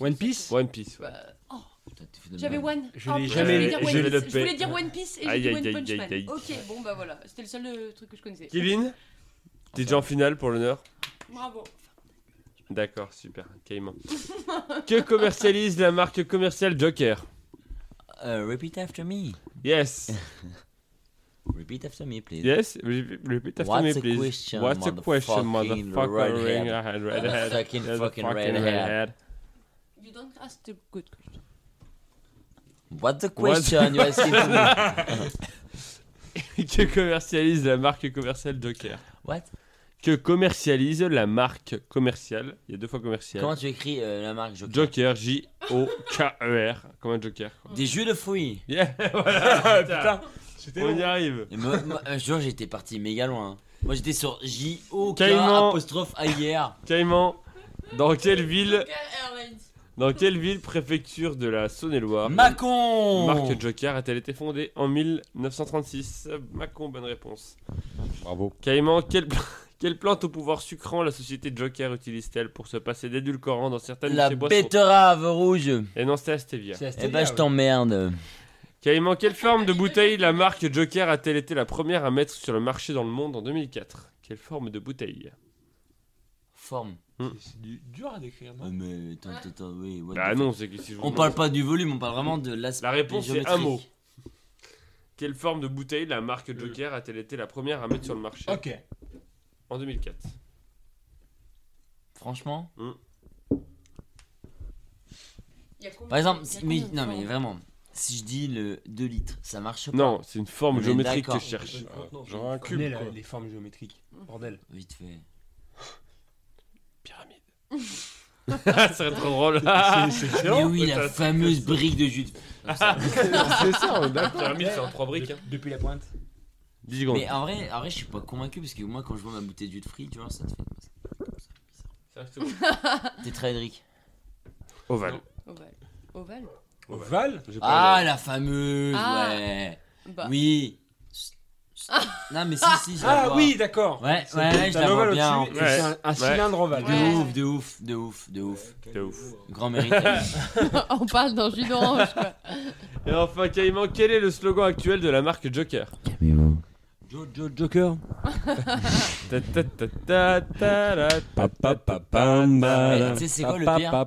One Piece One Piece. ouais. Bah, oh, j'avais. One. Je Oh, l'ai jamais- je voulais dire One Je voulais dire One Piece et j'ai dit One aïe, Punch aïe, Man. Ok, bon bah voilà, c'était le seul euh, truc que je connaissais. Kevin T'es déjà en finale pour l'honneur Bravo. D'accord, super, Caïman. que commercialise la marque commerciale Joker? Euh, Repeat after me. Yes, Repeat after me, please. yes, re- repeat after What's me, the please. question, What's the question, motherfucking motherfucker? redhead? Ring redhead. Fucking fucking fucking redhead. You don't ask the good question. What the question you asking me? que commercialise la marque commerciale Joker What? Que commercialise la marque commerciale Il y a deux fois commercial. Comment tu écris euh, la marque Joker? Joker, J-O-K-E-R, comme un Joker. quoi. Des jus de fruits. Yeah, voilà, putain, on y arrive. Et moi, moi, un jour, j'étais parti méga loin. Moi, j'étais sur J-O-K Caïman. apostrophe A-I-R. Caïman, dans quelle ville, dans quelle ville préfecture de la Saône-et-Loire Macon La marque Joker a-t-elle été fondée en 1936 Macon, bonne réponse. Bravo. Caïman, quelle, quelle plante au pouvoir sucrant la société Joker utilise-t-elle pour se passer d'édulcorant dans certaines La de ses boissons betterave rouge. Et non, c'est Astévia. Eh ben, je t'emmerde. Caïman, quelle forme de bouteille la marque Joker a-t-elle été la première à mettre sur le marché dans le monde en 2004 Quelle forme de bouteille? Forme. C'est du- dur à décrire, Euh, non mais attends, attends, attends, oui. what Ah the non, fuck. c'est que si je vous On demande- parle pas du volume, on parle vraiment de l'aspect La réponse c'est un mot. Quelle forme de bouteille la marque Joker a-t-elle été la première à mettre sur le marché? Ok. en 2004 Franchement. Combien- Par exemple, si- mais, non mais vraiment, si je dis le 2 litres, ça marche pas Non, c'est une forme On est géométrique que d'accord. je cherche. Genre un cube, la- quoi. les formes géométriques. Bordel. Vite fait. Pyramide. ça serait trop drôle. Mais oui, la fameuse brique de jus de... c'est ça, on est d'accord. Pyramide, c'est en trois briques. hein. Depuis la pointe. 10 secondes. Mais en vrai, en vrai, je suis pas convaincu parce que moi, quand je vois ma bouteille de jus de fruits, tu vois, ça te fait. Cinq secondes. T'es très Edric. Ovale. Ovale. Ovale J'ai pas Ah, la fameuse, Ah. ouais. Bah. Oui. Non, mais si, si, je la Ah vois. oui, d'accord. Ouais, C'est- ouais, ouais, je t'as la vois l'ovale bien. en au-dessus, plus. et C'est un, un Ouais. cylindre ovale. De Ouais. ouf, de ouf, de ouf, de ouf. De ouf. Grand mérite. On parle d'un jus d'orange quoi. Et enfin, Caïman, quel est le slogan actuel de la marque Joker? Jojo Joker. Ta ta ta ta ta la ta ta ta ta. Mais tu sais, c'est quoi le pire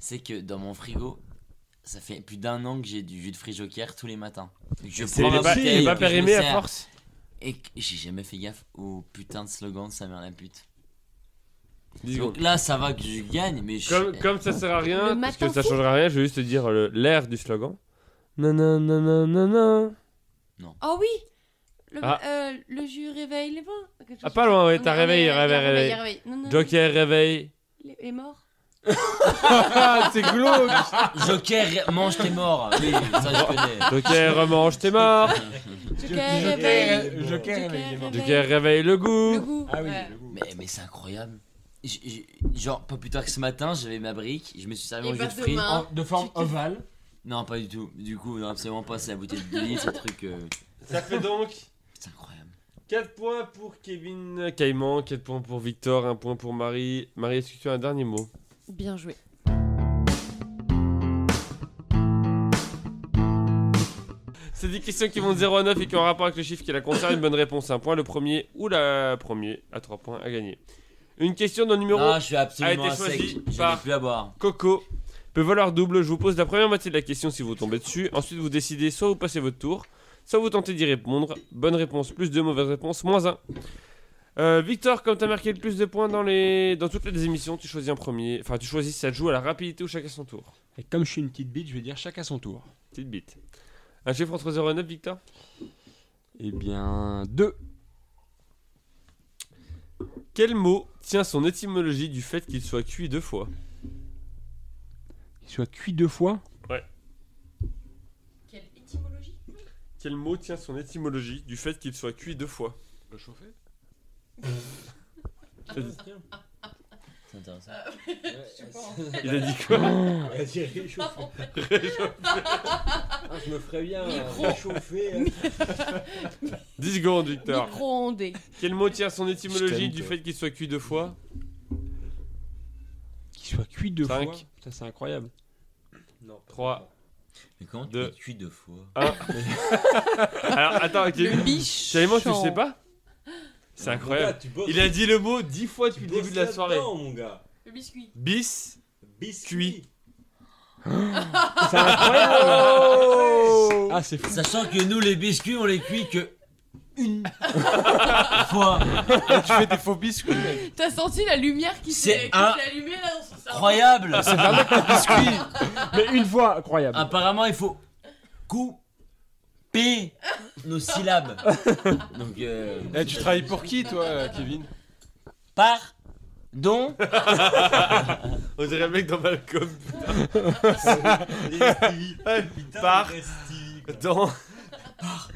C'est que dans mon frigo, ça fait plus d'un an que j'ai du jus de fruits Joker tous les matins. Je C'est- prends Il ma est pas, il bouteille est pas que je me périmé à sers. force. Et que j'ai jamais fait gaffe au putain de slogan de sa mère la pute. 10 Donc là, ça va que je gagne, mais je. Comme, comme ça sert à rien, Le parce que matin ça fou. changera rien, je vais juste te dire le- l'air du slogan. Non, non, non, non, non, non. Oh oui le, Ah. euh, le jus réveille les quelque chose Ah, pas loin, ouais, comme t'as réveillé, réveille, réveille, réveille. réveille. Non, non, non. Joker réveil. Les, les morts. C'est glauque Joker, mange tes morts. Oui, ça je connais. Joker remange tes morts. Joker réveille. Joker, Joker réveille les morts. Joker réveille le goût. Le goût. Ah oui, ouais. le goût. Mais, mais c'est incroyable. Genre, pas plus tard que ce matin, j'avais ma brique, je me suis servi jus de fruits. En- de forme ovale. Non, pas du tout. Du coup, non, absolument pas, c'est la bouteille de 2 litres, ce truc. euh, Ça fait donc C'est incroyable. 4 points pour Kevin Caïman, 4 points pour Victor, 1 point pour Marie. Marie, est-ce que tu as un dernier mot? Bien joué. C'est des questions qui vont de 0 à 9 et qui ont un rapport avec le chiffre qui la concerne. Une bonne réponse, un point. Le premier ou la premier à 3 points à gagner. Une question dans le numéro Ah, je suis absolument a été à sec. choisi J'en ai par- plus à boire. Coco peut valoir double. Je vous pose la première moitié de la question si vous tombez dessus. Ensuite, vous décidez soit vous passez votre tour, soit vous tentez d'y répondre. Bonne réponse plus 2, mauvaise réponse moins 1. Victor, comme tu as marqué le plus de points dans, les... dans toutes les émissions, tu choisis en premier. Enfin, tu choisis si ça te joue à la rapidité ou chacun son tour. Et comme je suis une petite bite, je vais dire chacun son tour. Petite bite. Un chiffre entre 0 et 9, Victor? Eh bien, 2. Quel mot tient son étymologie du fait qu'il soit cuit deux fois? Qu'il soit cuit deux fois? Quelle étymologie? Quel mot tient son étymologie du fait qu'il soit cuit deux fois? Réchauffé C'est intéressant. Il a dit quoi On va dire réchauffé. Ah, je me ferais bien euh, Micro. réchauffer. hein. 10 secondes, Victor. Micro-ondé. Quel mot tient son étymologie t'aime, du toi. fait qu'il soit cuit deux fois Qu'il soit cuit deux Cinq. fois. Ça, c'est incroyable. Non, pas 3. Mais comment tu Deux. peux cuire deux fois Alors, attends, Le Kevin. biche. Tu sais pas C'est incroyable. gars, tu bosses- Il a dit le mot 10 fois depuis le début de la soirée. mon gars. Le biscuit. Bis. Biscuit. C'est incroyable Ah, c'est fou. Sachant que nous, les biscuits, on les cuit que une fois. Tu fais des faux biscuits. T'as senti la lumière qui C'est s'est un- allumée là dans son cerveau Incroyable Mais une fois, incroyable. Apparemment, il faut couper nos syllabes. Donc, euh, Eh, tu travailles pour qui, toi, Kevin? Pardon? On dirait le mec dans Malcolm. Putain, Par-. Dans. Ah,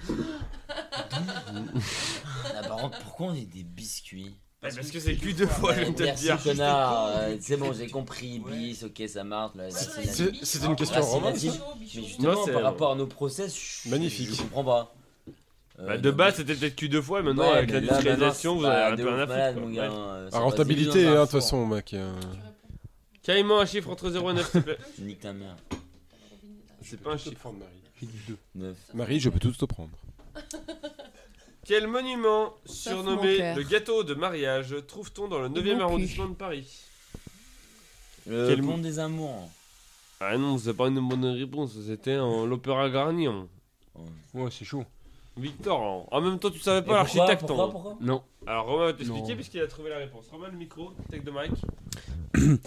par contre, pourquoi on est des biscuits? Parce que c'est cuit deux fois, je viens de te le dire. connard. euh, C'est bon, j'ai compris. Bis, ok, ça marche. là, c'est une question romantique. Mais justement, Non, c'est- par rapport à nos process, je, Magnifique. Je comprends pas. Euh, Bah, de donc- base, c'était peut-être cuit deux fois, et maintenant, Ouais, avec la mais là, industrialisation, vous avez un peu de euh, ça La rentabilité, hein, de toute façon, mec. euh. Caïman, un chiffre entre 0 et 9, s'il te plaît. Nique ta mère. C'est pas un chiffre. Marie. Marie, je peux tout te prendre. Quel monument Sauf surnommé cœur. le gâteau de mariage trouve-t-on dans le 9e mon cul. arrondissement de Paris Le Quel pont des amours. Ah non, c'est pas une bonne réponse, c'était en l'Opéra Garnier. Ouais, c'est chaud. Victor, en- en même temps, tu savais Et pas pourquoi, l'architecte. pourquoi, hein. pourquoi Non. Alors Romain va t'expliquer Non. puisqu'il a trouvé la réponse. Romain, le micro, tech de mic.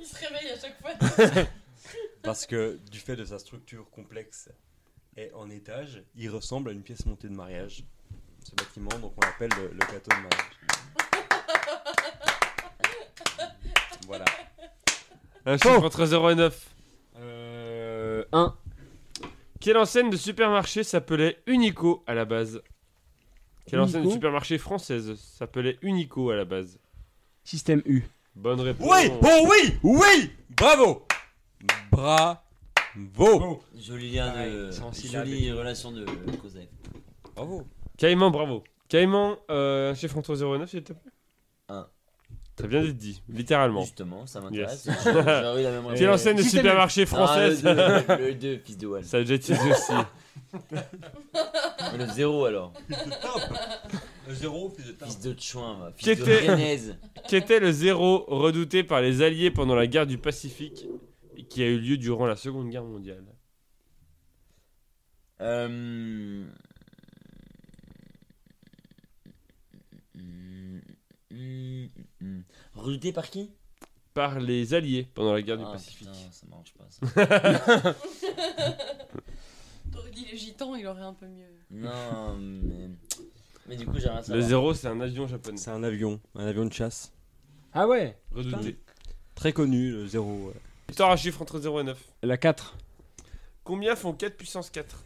Il se réveille à chaque fois. Parce que du fait de sa structure complexe et en étage, il ressemble à une pièce montée de mariage. Ce bâtiment, donc on l'appelle le, le gâteau de mariage. voilà. Un chiffre entre 0 et 9. Euh. 1. Quelle enseigne de supermarché s'appelait Unico à la base? Quelle enseigne de supermarché française s'appelait Unico à la base? Système U. Bonne réponse. Oui Oh oui Oui Bravo Bravo Joli lien Pareil, de. Jolie relation de cause. Bravo Caïman, bravo. Caïman, euh, un chiffre entre 0 et 9, s'il te plaît Un. Ça vient d'être dit, littéralement. Justement, ça m'intéresse. Yes. J'aurais eu la même réponse. Quelle enseigne de supermarché française Ah, le 2, fils de Wall. Ça a déjà été aussi. Le zéro alors. Le zéro, fils de tape. Fils de chouin, va. Fils de était- Rennaise. Qu'était le zéro redouté par les Alliés pendant la guerre du Pacifique qui a eu lieu durant la Seconde Guerre mondiale Euh... Redouté par qui? Par les Alliés pendant la guerre du Ah, Pacifique. putain, ça marche pas ça. T'aurais dit les gitans, il aurait un peu mieux. non, mais. Mais du coup, j'ai rien à Le zéro, c'est un avion japonais. C'est un avion, un avion de chasse. Ah ouais? Redouté. Très connu, le zéro. ouais. Victor un chiffre entre 0 et 9. La 4. Combien font 4 puissance 4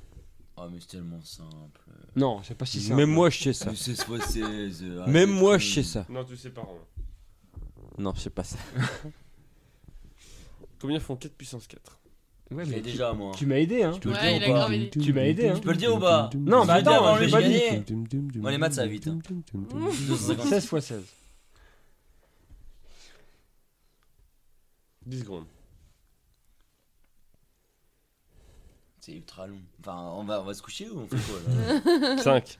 Oh, mais c'est tellement simple. Non, c'est pas si simple. Même moi, je sais ça. Mais c'est soit 16. euh, Même moi, je sais ça. Non, tu sais pas. Romain. Non, je sais pas ça. Combien font 4 puissance 4 Ouais, Je l'ai mais tu, déjà, moi. tu m'as aidé, hein. Tu peux le Ouais, dire il ou a pas grave aidé. Tu m'as aidé, hein. Tu peux le dire ou pas Non, mais Je l'ai attends, avant, j'ai lui, pas j'ai dit. gagné. Moi, les maths, ça va vite. hein. 250. 16 x 16. 10 secondes. C'est ultra long. Enfin, on va, on va se coucher ou on fait quoi là 5.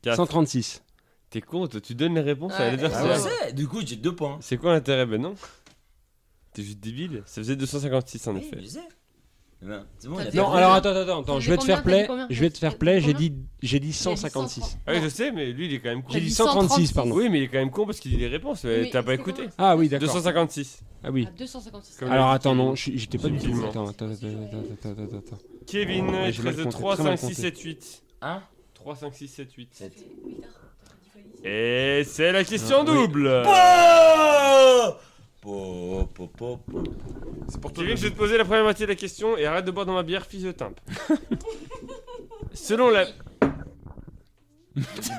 4. 136. T'es con, toi, tu donnes les réponses à Ouais. Ah l'adversaire. ouais, c'est Du coup, j'ai deux points. C'est quoi l'intérêt? Ben non. T'es juste débile. Ça faisait 256 en Oui, effet. je sais. Eh ben, bon, Non, perdu. alors attends, attends, attends, je vais te faire play. Je vais te faire play. J'ai dit, j'ai dit Il a dit 156. 130. Ah oui, je sais, mais lui, il est quand même con. J'ai dit dit 136, pardon. Oui, mais il est quand même con parce qu'il dit les réponses. T'as pas écouté. Ah oui, d'accord. 256. Ah oui. À 256. Comme Alors attends, non, je- j'étais pas du tout. Attends, attends, attends, attends, attends, attends, attends. Kevin, Ouais, il j'ai te mal reste compté, 3, très mal 5, 6, compté. 7, 8. Hein 3, 5, 6, 7, 8. 7. Et c'est la question Ah, double. C'est pour Kevin, je vais te poser la première moitié de la question et arrête de boire dans ma bière, fils de timpe. selon, la, Tu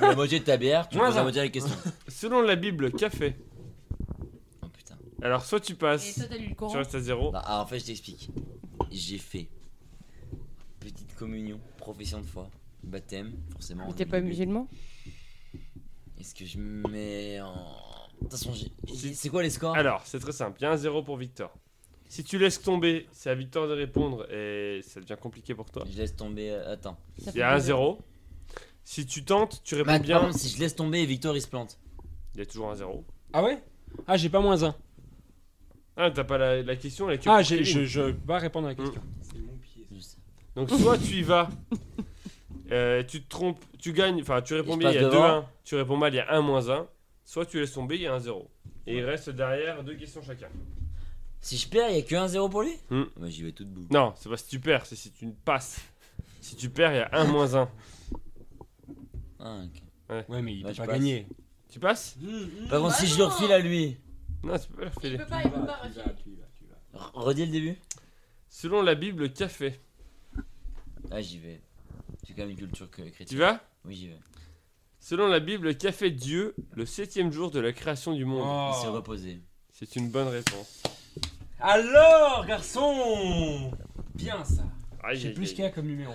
veux la moitié de ta bière, tu Moins poses la un. moitié de la question. selon la Bible, qu'a fait Oh putain. Alors, soit tu Et passes, toi, t'as lu le tu Coran restes à 0. Bah, alors, en fait, je t'explique. J'ai fait petite communion, profession de foi, baptême, forcément. Mais t'es pas musulman Est-ce que je me mets en. De toute façon, j'ai- Si- c'est quoi les scores? Alors, c'est très simple, il y a un 0 pour Victor. Si tu laisses tomber, c'est à Victor de répondre et ça devient compliqué pour toi. Je laisse tomber. euh, Attends. Il y a un deux 0. Si tu tentes, tu réponds Bah, bien. par contre, si je laisse tomber, Victor il se plante. Il y a toujours un 0. Ah ouais? Ah, j'ai pas moins 1. Ah, t'as pas la, la question, elle est que Ah, pour j'ai- Kevin. je, je peux pas répondre à la question. Je sais. Donc soit tu y vas, euh, tu te trompes, tu gagnes, enfin tu réponds je bien, il y a passe 2 devant 1, tu réponds mal, il y a 1 moins 1. Soit tu laisses tomber, il y a un 0. Et il reste derrière deux questions chacun. Si je perds, il y a que 1-0 pour lui Hmm. Bah, j'y vais tout debout. Non, c'est pas si tu perds, c'est si tu passes. Si tu perds, il y a 1 moins 1. Ah, ok. Ouais, mais il Bah, peut je pas passe. gagner. Tu passes? Par contre, Bah si je le refile à lui. Non, tu peux pas le Il refiler. peut pas, il peut pas refiler. R- Redis le début Selon la Bible, qu'a fait Ah, j'y vais. J'ai quand même une culture que- chrétienne. Tu vas? Oui, j'y vais. Selon la Bible, qu'a fait Dieu le septième jour de la création du monde? Oh. Il s'est reposé. C'est une bonne réponse. Alors, garçon Bien ça. Aïe, Je sais aïe, plus ce aïe. qu'il y a comme numéro.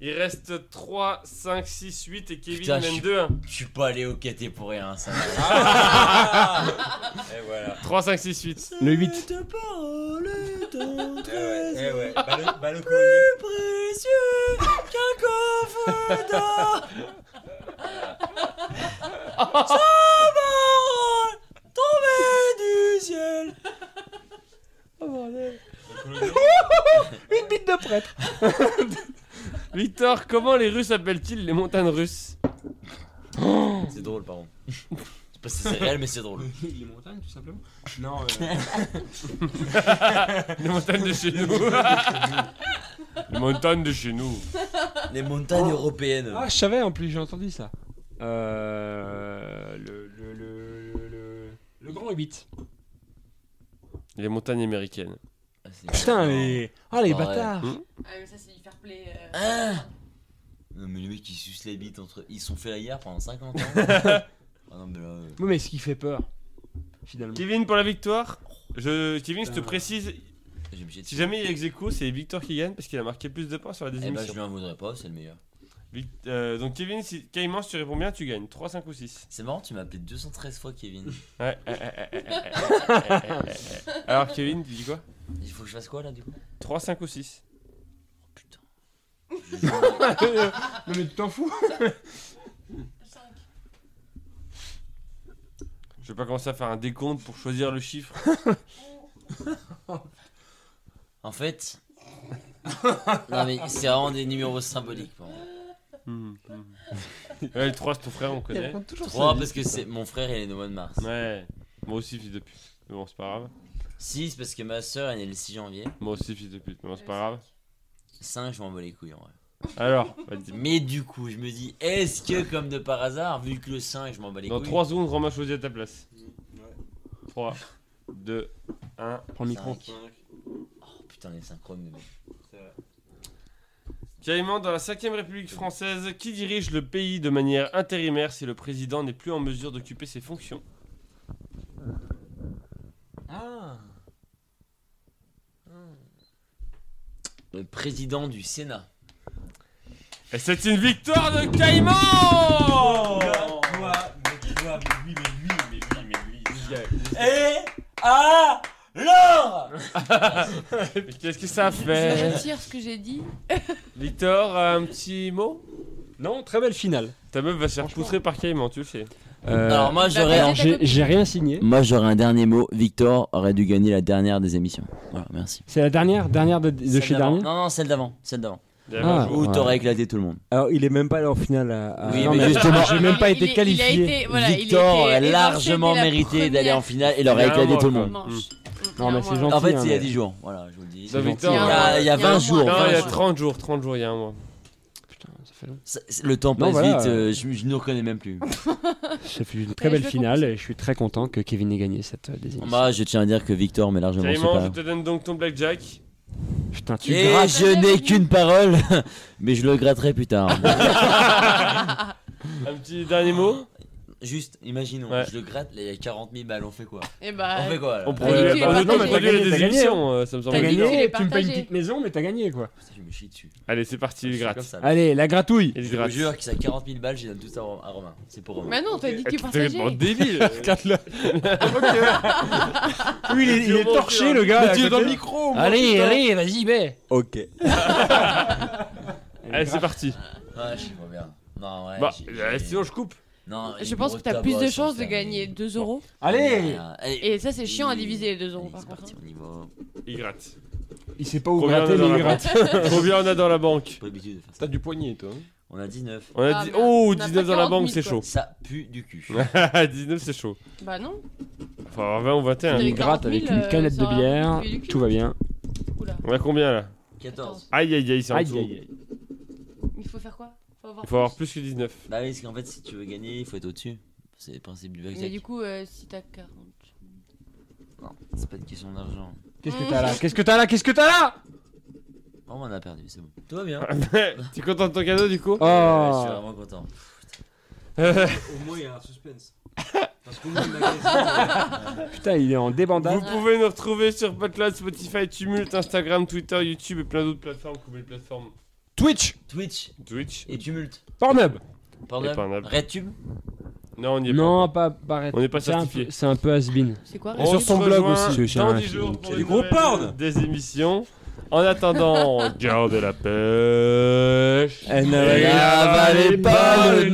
Il reste 3, 5, 6, 8 et Kevin Putain, je mène suis- 2 1. Je suis pas allé au KT pour rien, ça. Et voilà. 3, 5, 6, 8. Le 8. Te parole Eh ouais, eh ouais. Bah le, bah parole tombée du ciel. Une bite de prêtre. Victor, comment les Russes appellent-ils les montagnes russes C'est drôle, pardon. Je sais pas si c'est réel, mais c'est drôle. Les montagnes, tout simplement Non, euh, Les montagnes de chez nous. Les montagnes de chez nous. Les montagnes européennes. Ah, je savais en plus, j'ai entendu ça. Euh. Le. Le. Le. Le, le grand 8. Les montagnes américaines. Ah, c'est- Putain, les. Ah, les Ouais. bâtards Hmm. Ah, mais ça, c'est du fair play. euh, Ah Non, mais les mecs, ils sucent les bites entre. Ils se sont fait la guerre pendant 50 ans. ah non, mais là. euh, Oui, mais ce qui fait peur, finalement. Kevin pour la victoire. Je, Kevin, je te Putain. précise, J'ai obligé de. si jamais il y a ex aequo, c'est Victor qui gagne parce qu'il a marqué plus de points sur la Eh deuxième bah, je lui en voudrais pas, c'est le meilleur. Vic- euh, donc Kevin, si Caïman, si tu réponds bien, tu gagnes 3, 5 ou 6. C'est marrant, tu m'as appelé 213 fois Kevin. Ouais. Alors Kevin, tu dis quoi? Il faut que je fasse quoi là du coup? 3, 5 ou 6 Putain. Non mais tu t'en fous Je vais pas commencer à faire un décompte pour choisir le chiffre. En fait. non, mais c'est vraiment des numéros symboliques pour moi. Mmh, mmh. ouais, le 3, c'est ton frère, on connaît. 3, parce que c'est mon frère, il est né au mois de mars. Ouais, moi aussi, fils de pute. Mais bon, c'est pas grave. 6, parce que ma soeur, elle est née le 6 janvier. Moi aussi, fils de pute. Mais bon, c'est pas grave. 5, je m'en bats les couilles en vrai. Alors, mais du coup, je me dis, est-ce que comme de par hasard, vu que le 5, je m'en bats les Dans couilles. Dans 3 secondes, Romain choisit à ta place. Ouais. 3, 2, 1. Prends le micro. 5 putain, les synchrones Caïman, dans la 5ème République française, qui dirige le pays de manière intérimaire si le président n'est plus en mesure d'occuper ses fonctions? Ah. Le président du Sénat. Et c'est une victoire de Caïman Toi, mais toi, mais lui, mais lui, mais lui, mais lui. Et alors Mais Qu'est-ce que ça Je fait retire ce que j'ai dit. Victor, un petit mot? Non, très belle finale. Ta meuf va se faire poutrer par Caïman, tu le sais. Euh, Alors moi Bah, j'aurais alors, j'ai j'ai rien signé. moi j'aurais un dernier mot. Victor aurait dû gagner la dernière des émissions. Voilà, merci. C'est la dernière, dernière de, de Celle chez d'avant. dernier. Non non, celle d'avant, celle d'avant. Bien Ah. joué. Ouais. t'aurais éclaté tout le monde. Alors, il est même pas allé en finale à. à- Oui, non, mais mais justement, j'ai même pas Il été il a qualifié. été- voilà, il Victor était aurait évincé largement dès la mérité d'aller en première finale et il aurait a éclaté tout le monde. manche. Non, mais c'est gentil. En fait, hein, c'est il y a mais- 10 jours. Voilà, je vous le dis. Gentil. Il y a, il y a il y a un 20 mois. jours. Non, il y a 20 jours. 30 jours, 30 jours, il y a un mois. Putain, ça fait long. Ça- c'est- Le temps Non, passe voilà, vite, euh, euh, je, je ne nous reconnais même plus. Ça fait une très Ouais, belle je finale et je suis très content que Kevin ait gagné cette euh, désignation. Moi, je tiens à dire que Victor m'est largement Caïman, je supérieur. te donne donc ton blackjack. Putain, tu Et grattes. je n'ai qu'une parole, mais je le gratterai plus tard. Un petit dernier mot? Juste, imaginons, Ouais. je le gratte, là, il y a 40 000 balles, on fait quoi Et bah. On fait quoi là On Bah, pourrait dis que tu les T'as des gagné, émissions, euh, ça me semble T'as T'as dit que gagné, tu me payes une petite maison, mais t'as gagné quoi. Putain, je me chie dessus. Allez, c'est parti, il suis gratte. Allez, la gratouille. Il Je vous gratte. jure que ça 40 000 balles, je donne tout ça à Romain. C'est pour Romain. Mais non, t'as dit que tu partageais. vraiment débile. Lui, il est, il est torché le gars. Mais à tu es dans le côté. micro Allez, allez, vas-y, bé. Ok. Allez, c'est parti. Ouais, je sais pas bien. Non, ouais. Bah, j'ai- euh, j'ai- sinon je coupe. Non, Je une pense que t'as plus de chances de gagner un- 2 euros. Allez. Et ça, c'est chiant à diviser les 2 euros par C'est contre. parti, on y va. Il gratte. Il sait pas où Combien gratter, on a mais dans il la gratte. Combien on a dans la banque Pas l'habitude de faire ça. T'as du poignet, toi. hein. On a 19. On a Ah, dit. merde. Oh, On a 19 pas dans la 40 000, banque, c'est quoi. chaud. Ça pue du cul. 19, c'est chaud. Bah non. Faut avoir 20 ou 21. T'avais Il gratte 40 avec 000, une canette de ça va bière. tuer du cul. Tout va bien. Oula. On a combien là? 14. Aïe aïe aïe, c'est en Aïe, dessous. aïe, aïe. Il faut faire quoi? Faut avoir Il faut avoir plus que 19. Bah oui, parce qu'en fait, si tu veux gagner, il faut être au-dessus. C'est le principe du Mais blackjack. du coup, euh, si t'as 40. Non, c'est pas une question d'argent. Qu'est-ce que t'as là? Qu'est-ce que t'as là? Qu'est-ce que t'as là? Oh, on a perdu, c'est bon. Tout va bien. tu es content de ton cadeau du coup? Ouais, je suis Oh. vraiment content. Au moins, il y a un suspense. Parce magasin. Putain, il est en débandade. Vous pouvez nous retrouver sur PodCloud, Spotify, Tumult, Instagram, Twitter, YouTube et plein d'autres plateformes. Combien de plateformes Twitch, Twitch Twitch et Tumulte. Pornhub. Et Pornhub. RedTube Non, on y est pas. Non, pas pareil. On n'est pas C'est un certifié. peu- C'est un peu has-been. C'est quoi On sur son blog aussi. C'est Dans un- 10 jours pour une gros porn. Des émissions. En attendant, gardez la pêche. Elle N'avalez pas le